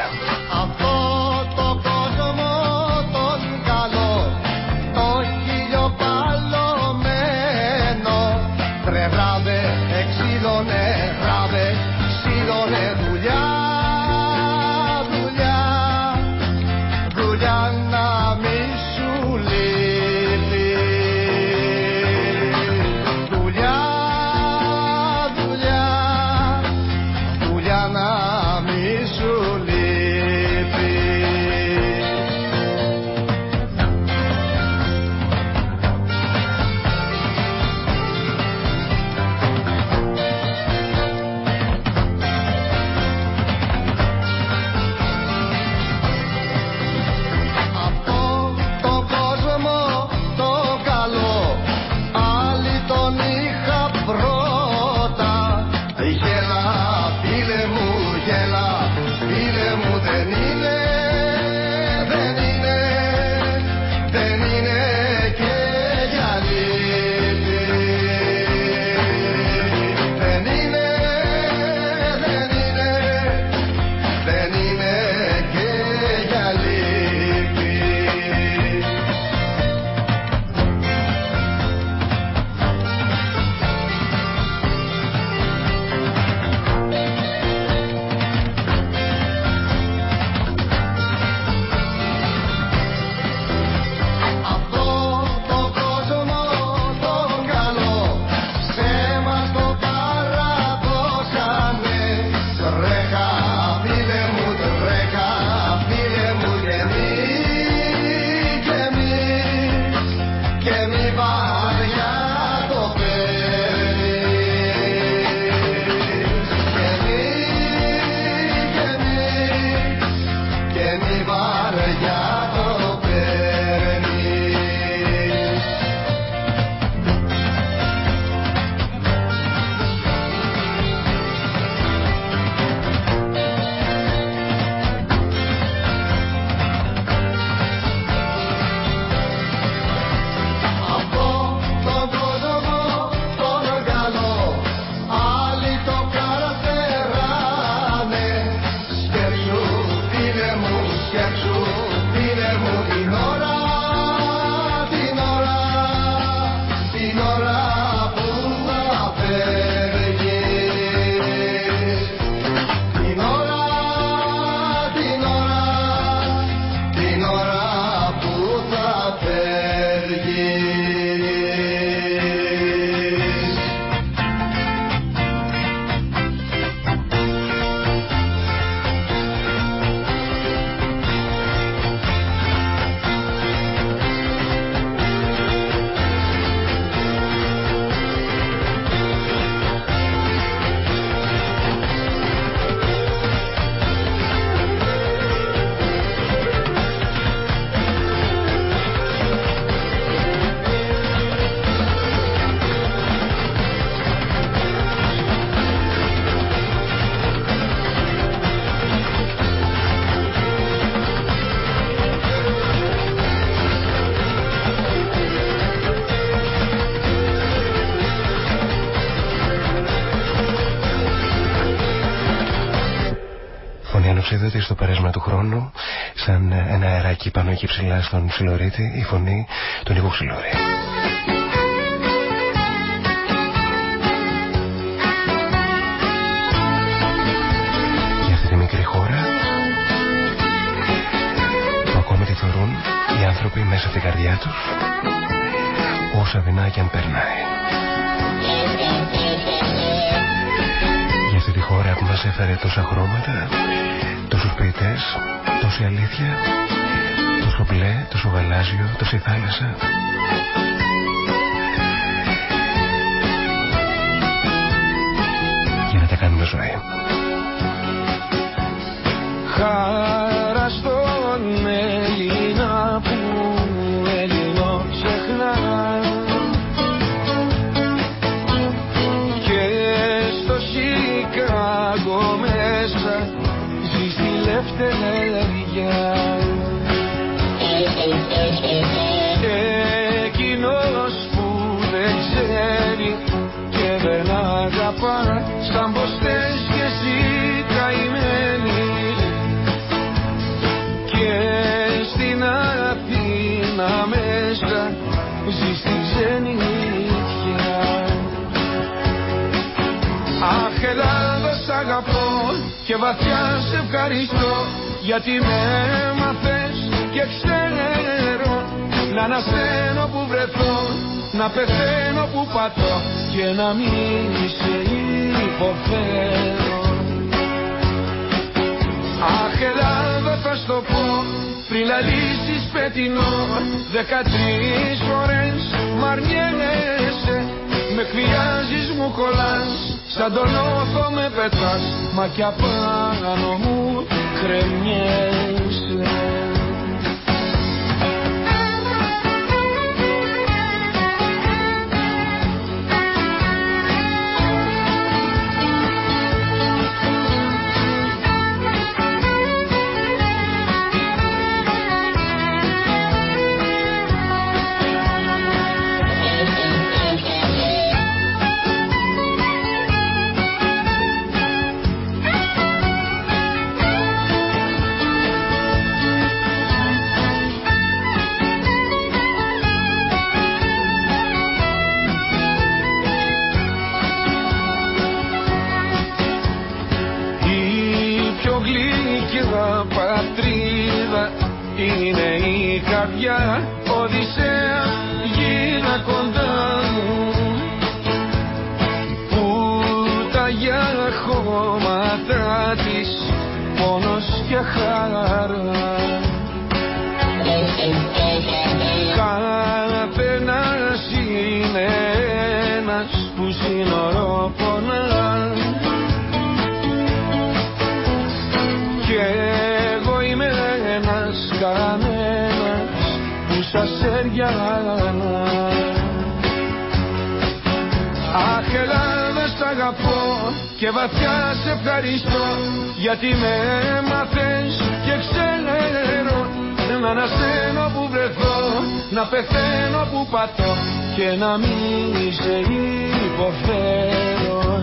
Πέρασμα του χρόνου σαν ένα αεράκι πάνω εκεί ψηλά στον ψιλορίτη η φωνή του Νίκου Ξυλόρη. Για αυτή τη μικρή χώρα που ακόμη τη θεωρούν οι άνθρωποι μέσα από την καρδιά τους όσα δεινά και αν περνάει. Για αυτή τη χώρα που μας έφερε τόσα χρώματα τόσους ποιητές, τόση αλήθεια, τόσο μπλε, τόσο γαλάζιο, τόση θάλασσα. Βαθιά σε ευχαριστώ γιατί με έμαθες και ξέρω να ανασένω που βρεθώ να πεθαίνω που πατώ και να μην σε υποφέρω Αχ Ελλάδα θα στο πω πριν λαλήσεις πετεινό δεκατρεις φορές μ' αρνιέσαι με κβιάζεις μου κολλάς σαν τον όθο με πετάς μα κι απάνω μου κρεμιέσαι yeah. Και βαθιά σε ευχαριστώ γιατί με έμαθες και ξέρω να ανασένω που βρεθώ να πεθαίνω που πατώ και να μην σε υποφέρω.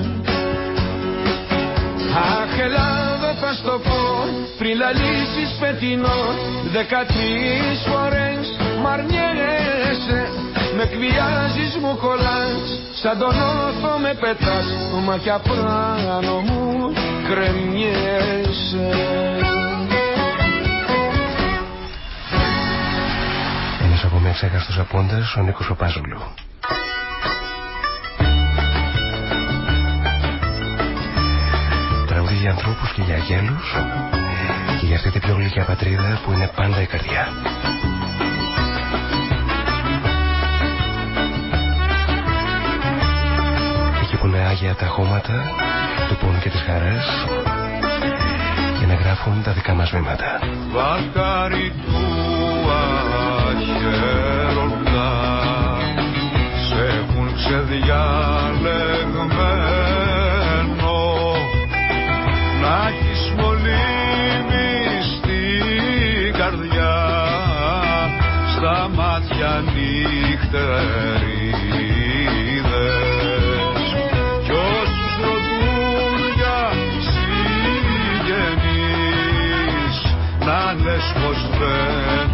Αχ Ελλάδα θα στο πω πριν λαλήσεις πετεινό δεκατρεις φορές μ' αρνιέσαι με κβιάζεις μου κολλάς Σαν τον όθο με πετάς Μα κι απράνω μου κρεμιέσαι Ένας από με εξέχαστος απόντας ο Νίκος Παπάζουλου Τραγουδί για ανθρώπους και για γέλους και για αυτή την πιο γλυκιά πατρίδα που είναι πάντα η καρδιά. Για τα χώματα του πόνου και της χαράς για να γράφουν τα δικά μας βήματα. Βάκαρι του αχαίροντα σε έχουν ξεδιαλεγμένο να έχεις μολύβι στην καρδιά στα μάτια νύχτερη πως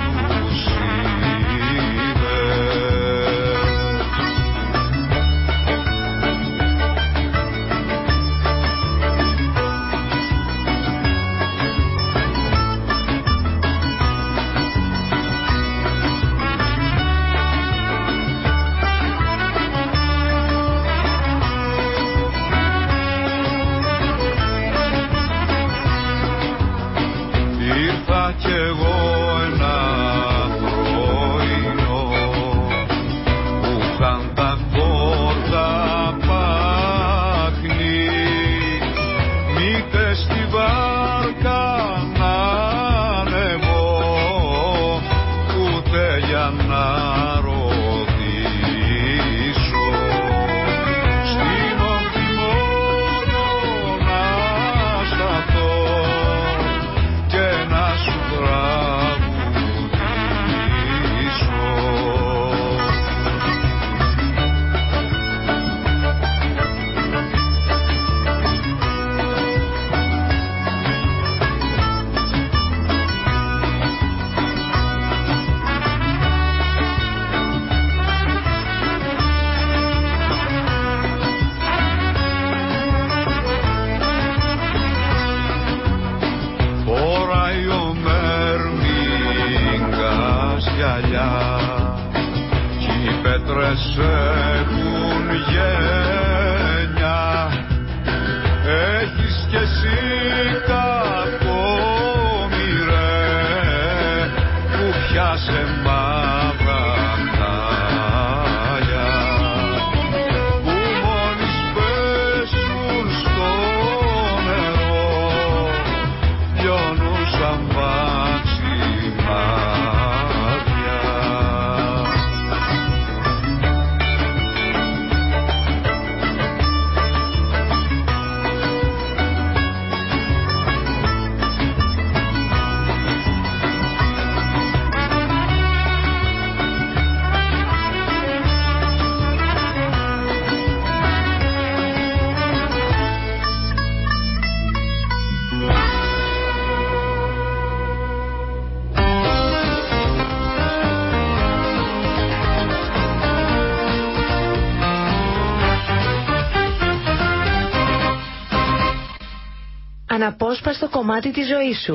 αναπόσπαστο κομμάτι της ζωής σου.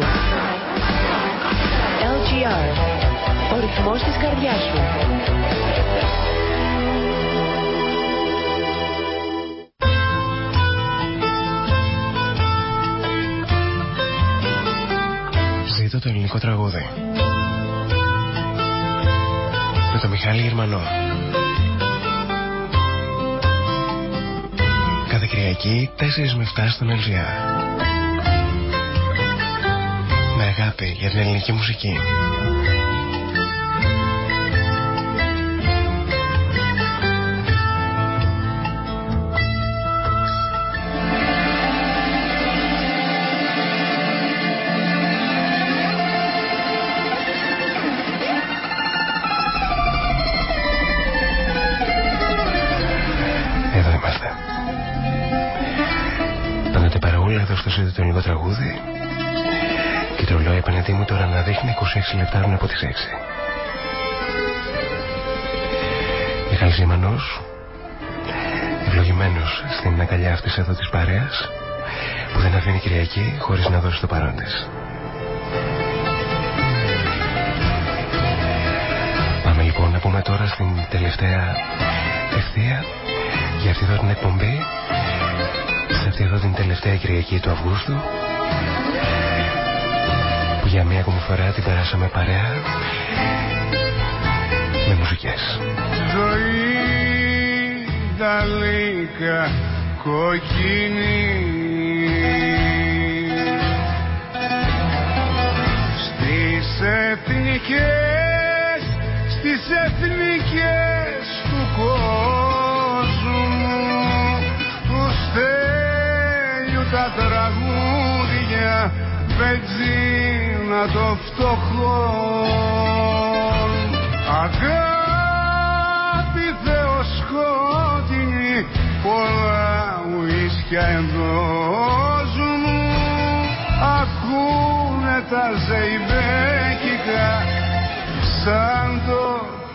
LGR. Ο ρυθμός της καρδιάς σου. Ζήτω το ελληνικό τραγούδι. Με το Μιχάλη Γερμανό. Κάθε Κυριακή 4 με 7 στον LGR αγάπη για την ελληνική μουσική. Λεπτά από τις 6. Μιχάλης Ζήμανος, ευλογημένος στην αγκαλιά αυτής εδώ της παρέας, που δεν αφήνει Κυριακή χωρίς να δώσει το παρόν της. Πάμε λοιπόν να πούμε τώρα στην τελευταία ευθεία για αυτή εδώ την εκπομπή σε αυτή εδώ την τελευταία Κυριακή του Αυγούστου για μία ακόμη φορά την περάσαμε παρέα με μουσικές. Ζωή δαλίκα κοκκίνη στις εθνικές στις εθνικές του κόσμου τους στέλνου τα τραγούδια να το φτωχό. Αγάπη θεοσκότεινη πολλά ουίσκια εντός μου ακούνε τα ζεϊμπέκικα σαν το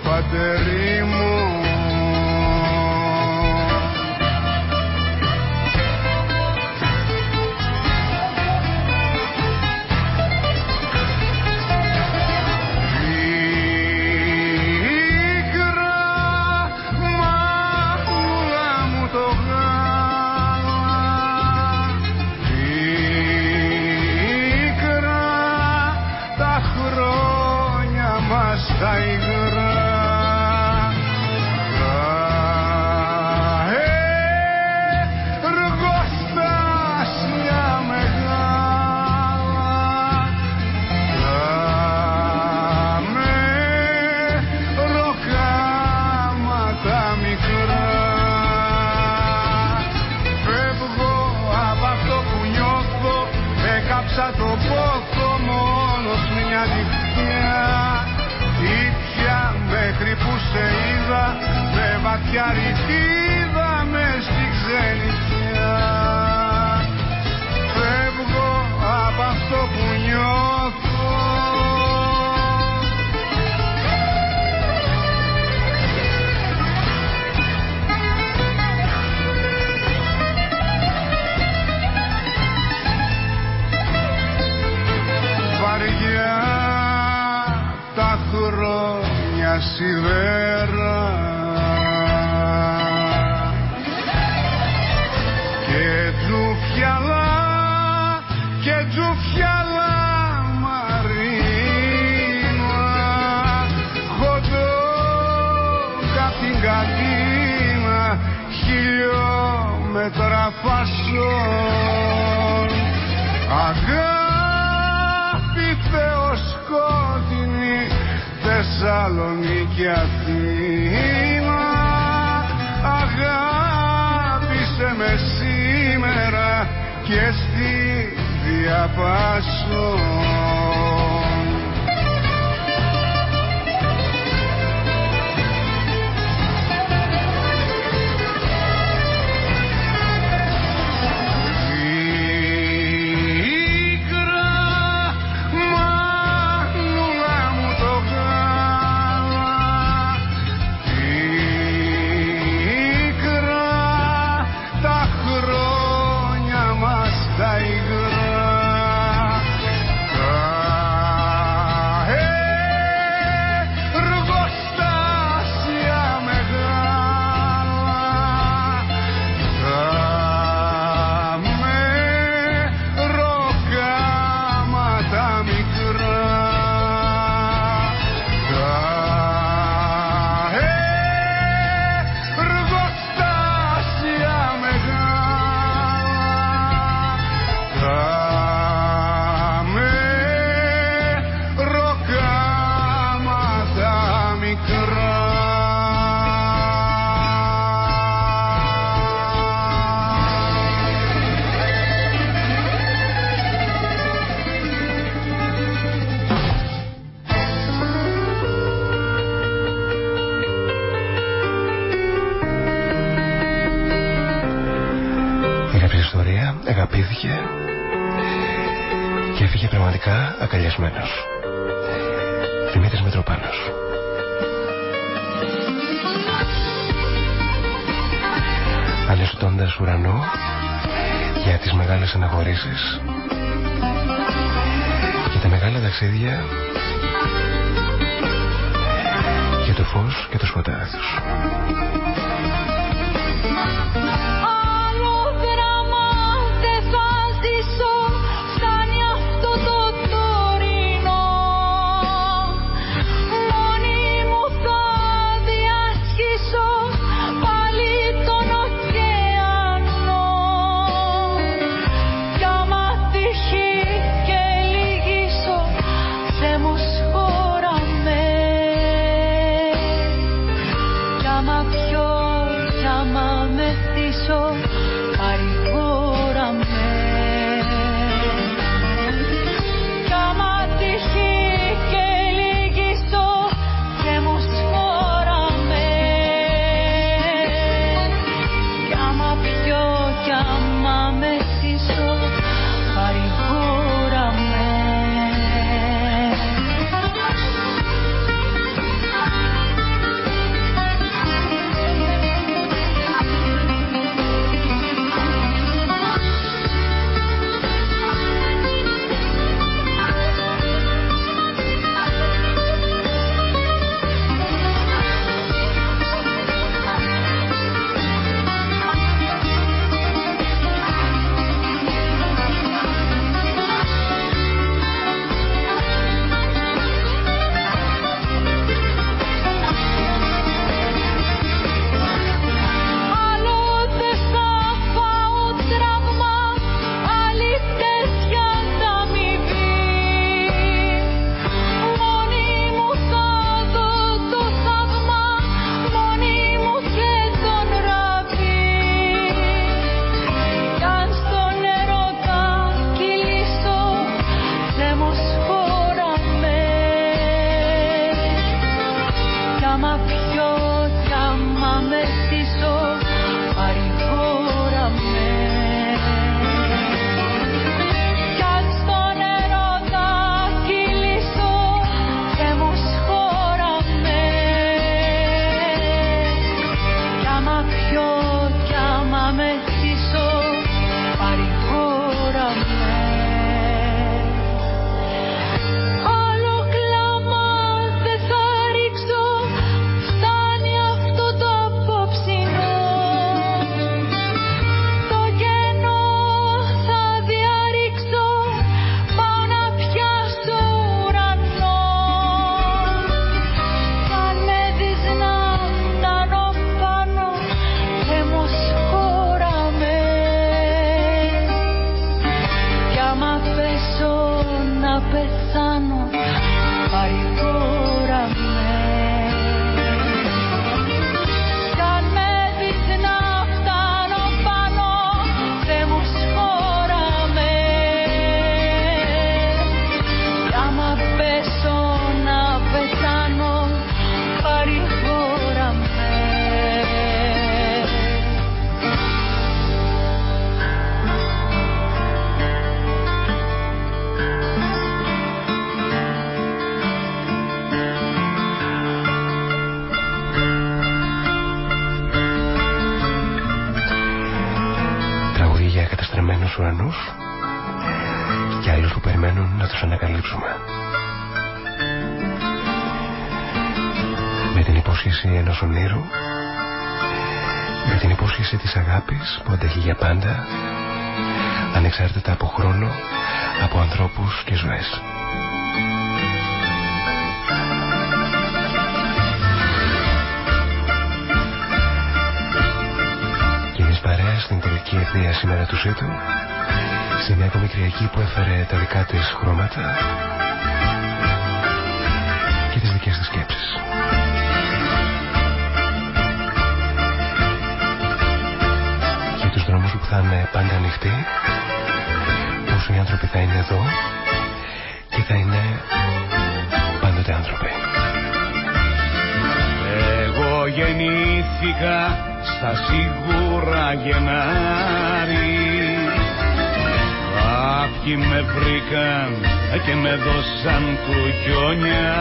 πατερί μου τα χρόνια Αθήνα Αγάπησε με σήμερα και στη διαπάσον μεγάλες αναχωρήσεις και τα μεγάλα ταξίδια για το φως και το σκοτάδι τους. Άνθρωποι θα είναι εδώ και θα είναι πάντοτε άνθρωποι. Εγώ γεννήθηκα στα σίγουρα Γενάρη. Κάποιοι με βρήκαν και με δώσαν κουκιόνια.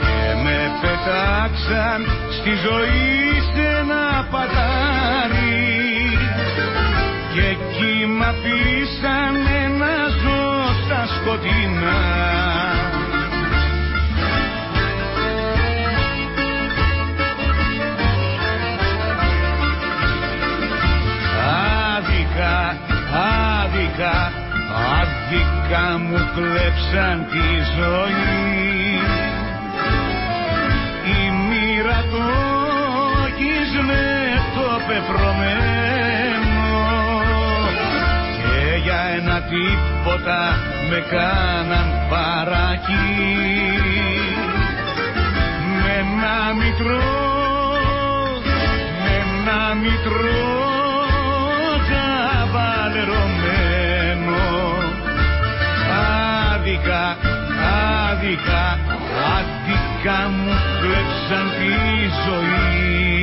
Και με πετάξαν στη ζωή σε ένα πατάρι. και εκεί μ' αφήσαν να ζω στα σκοτεινά. Άδικα, άδικα μου κλέψαν τη ζωή. Η μοίρα το με το πεπρωμένο τίποτα με κάναν παρακεί με ένα μητρό με ένα μητρό ξαβαλερωμένο άδικα, άδικα, άδικα μου κλέψαν τη ζωή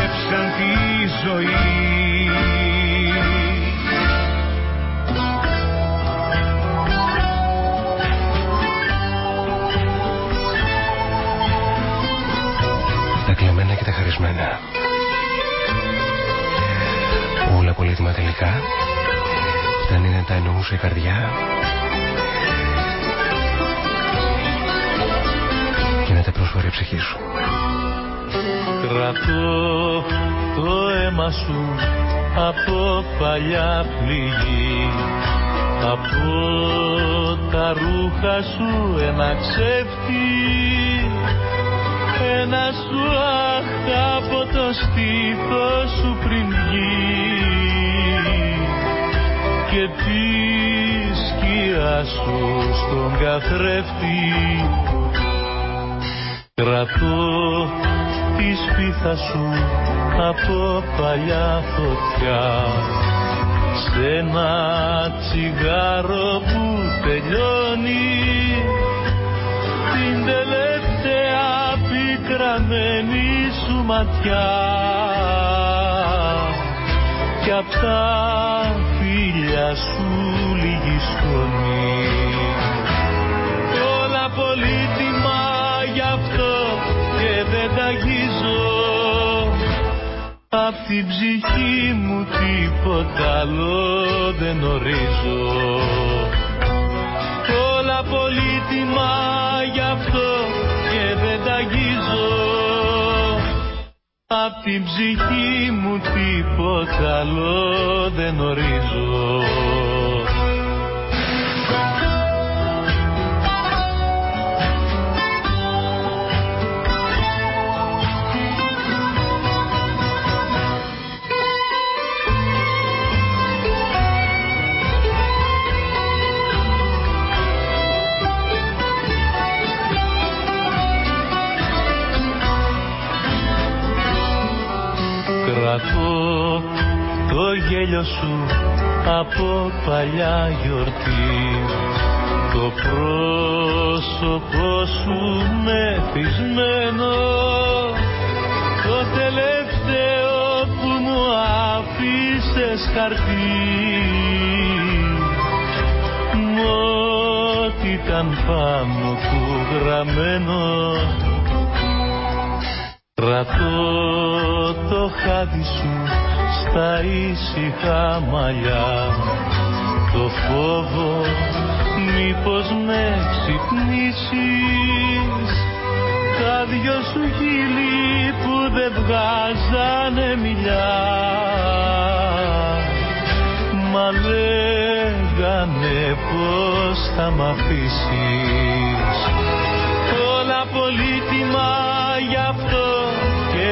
μου κλέψαν τη ζωή. Τα κλεμμένα και τα χαρισμένα. Όλα πολύτιμα τελικά. Φτάνει να τα εννοούσε η καρδιά γίνεται πρόσφορη η ψυχή σου. Κρατώ το αίμα σου από παλιά πληγή. Από τα ρούχα σου ένα ξέφτη ένα σου αχ από το στήθο σου πριν βγει. Και τη σκιά σου στον καθρέφτη. Κρατώ τη σπίθα σου από παλιά φωτιά. Σε ένα τσιγάρο που τελειώνει την τελευταία πικραμένη σου ματιά. Κι απ' τα φίλια σου λίγη σκόνη δεν τα αγγίζω. Απ' την ψυχή μου τίποτα άλλο δεν ορίζω. Όλα πολύτιμα γι' αυτό και δεν τα αγγίζω. Απ' την ψυχή μου τίποτα άλλο δεν ορίζω γέλιο σου από παλιά γιορτή. Το πρόσωπό σου μεθυσμένο το τελευταίο που μου άφησες χαρτί. Μ' ό,τι ήταν πάνω του γραμμένο Κρατώ το χάδι σου στα ήσυχα μαλλιά το φόβο μήπως με ξυπνήσεις. Τα δυο σου χείλη που δεν βγάζανε μιλιά. Μα λέγανε πως θα μ' αφήσεις. Όλα πολύτιμα γι' αυτό και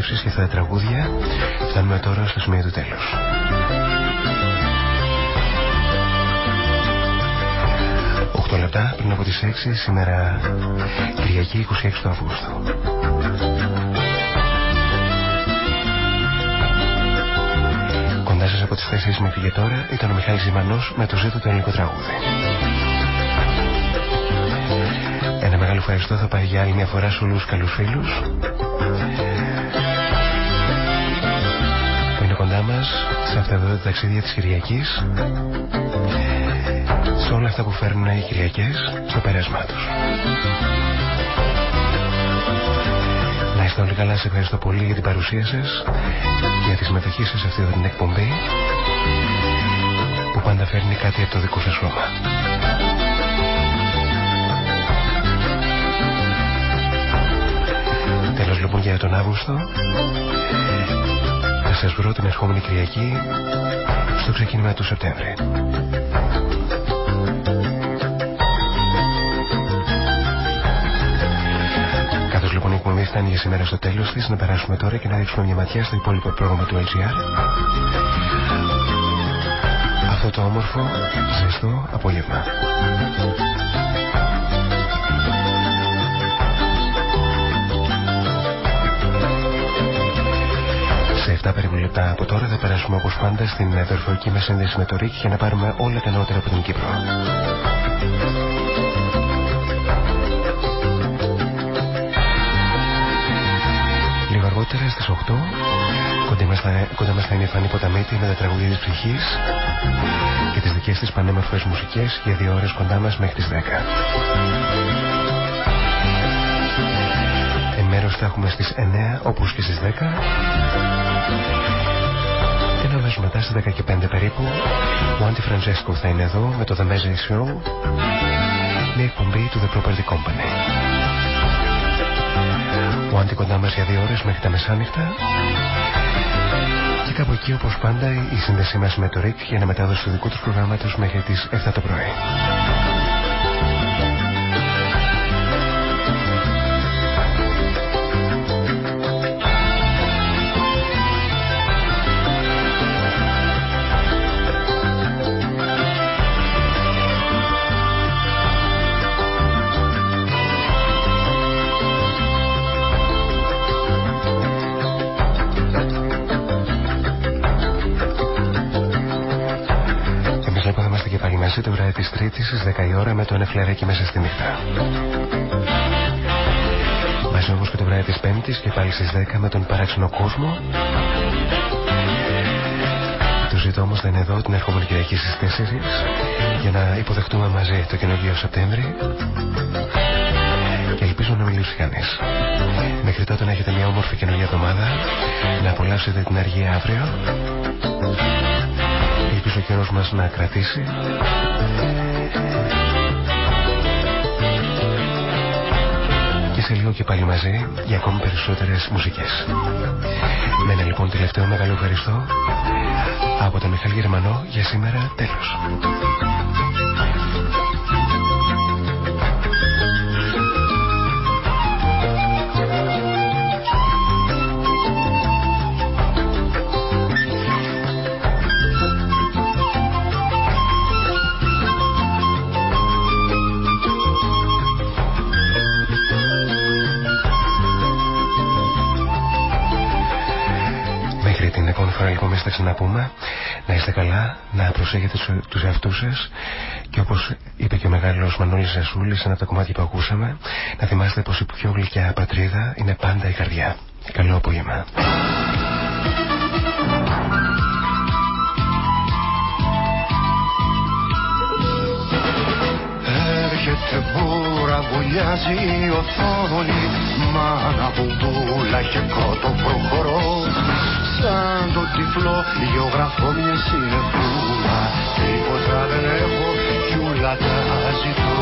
αυτά τα τραγούδια φτάνουμε τώρα στο σημείο του τέλους. Οχτώ λεπτά πριν από τις 6 σήμερα Κυριακή 26 του Αυγούστου. Κοντά σας από τις 4 μέχρι και τώρα ήταν ο Μιχάλης Ζημανός με το ζήτο του ελληνικό τραγούδι. Ένα μεγάλο ευχαριστώ θα πάει για άλλη μια φορά σε όλους τους καλούς φίλους μας σε αυτά εδώ τα ταξίδια της Κυριακής σε όλα αυτά που φέρνουν οι Κυριακές στο πέρασμά τους. Να είστε όλοι καλά, σε ευχαριστώ πολύ για την παρουσία σας για τη συμμετοχή σας σε αυτή την εκπομπή που πάντα φέρνει κάτι από το δικό σας σώμα. Τέλος λοιπόν για τον Αύγουστο σας βρω την ερχόμενη Κυριακή στο ξεκίνημα του Σεπτέμβρη. Καθώς λοιπόν η εκπομπή φτάνει για σήμερα στο τέλος της, να περάσουμε τώρα και να ρίξουμε μια ματιά στο υπόλοιπο πρόγραμμα του LGR. Αυτό το όμορφο, ζεστό απόγευμα. λεπτά από τώρα θα περάσουμε όπως πάντα στην δορυφορική μας σύνδεση με το ΡΙΚ για να πάρουμε όλα τα νεότερα από την Κύπρο. Λίγο αργότερα στις 8 κοντά μας θα, κοντά μας είναι η Φανή Ποταμίτη με τα τραγουδία της ψυχής και τις δικές της πανέμορφες μουσικές για δύο ώρες κοντά μας μέχρι τις 10 μέρος θα έχουμε στις 9 όπως και στις 10 μετά στις 10 και 5 περίπου ο Άντι Φραντζέσκο θα είναι εδώ με το The Message Show μια εκπομπή του The Property Company. Ο Άντι κοντά μας για δύο ώρες μέχρι τα μεσάνυχτα και κάπου εκεί όπως πάντα η σύνδεσή μας με το ΡΙΚ για να μετάδοση του δικού τους προγράμματος μέχρι τις 7 το πρωί. Βράδυ της Τρίτης στις 10 η ώρα με το Ενεφλεράκι μέσα στη νύχτα. Μαζί όμως και το βράδυ της Πέμπτης και πάλι στις 10 με τον παράξενο κόσμο. Το ζητώ όμως δεν είναι εδώ την ερχόμενη Κυριακή στις 4 για να υποδεχτούμε μαζί το καινούργιο Σεπτέμβρη και ελπίζω να μιλήσει κανείς. Μέχρι τότε να έχετε μια όμορφη καινούργια εβδομάδα, να απολαύσετε την αργία αύριο ελπίζω ο καιρός μας να κρατήσει και σε λίγο και πάλι μαζί για ακόμη περισσότερες μουσικές. Με ένα λοιπόν τελευταίο μεγάλο ευχαριστώ από τον Μιχάλη Γερμανό για σήμερα τέλος. Φορά λοιπόν θα ξαναπούμε να είστε καλά, να προσέχετε τους εαυτούς σας και όπως είπε και ο μεγάλος Μανώλης Ζασούλης ένα από τα κομμάτια που ακούσαμε να θυμάστε πως η πιο γλυκιά πατρίδα είναι πάντα η καρδιά. Καλό απόγευμα. Έρχεται μπούρα, βουλιάζει η οθόνη Μάνα μπουμπούλα και κότο προχωρώ Σαν το τυφλό γεωγραφώ μια συνεφούλα. Τίποτα δεν έχω κι ούλα τα ζητώ.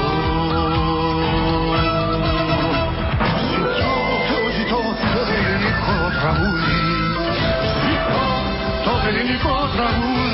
Ζητώ, το ζητώ το ελληνικό τραγούδι. Ζητώ το ελληνικό τραγούδι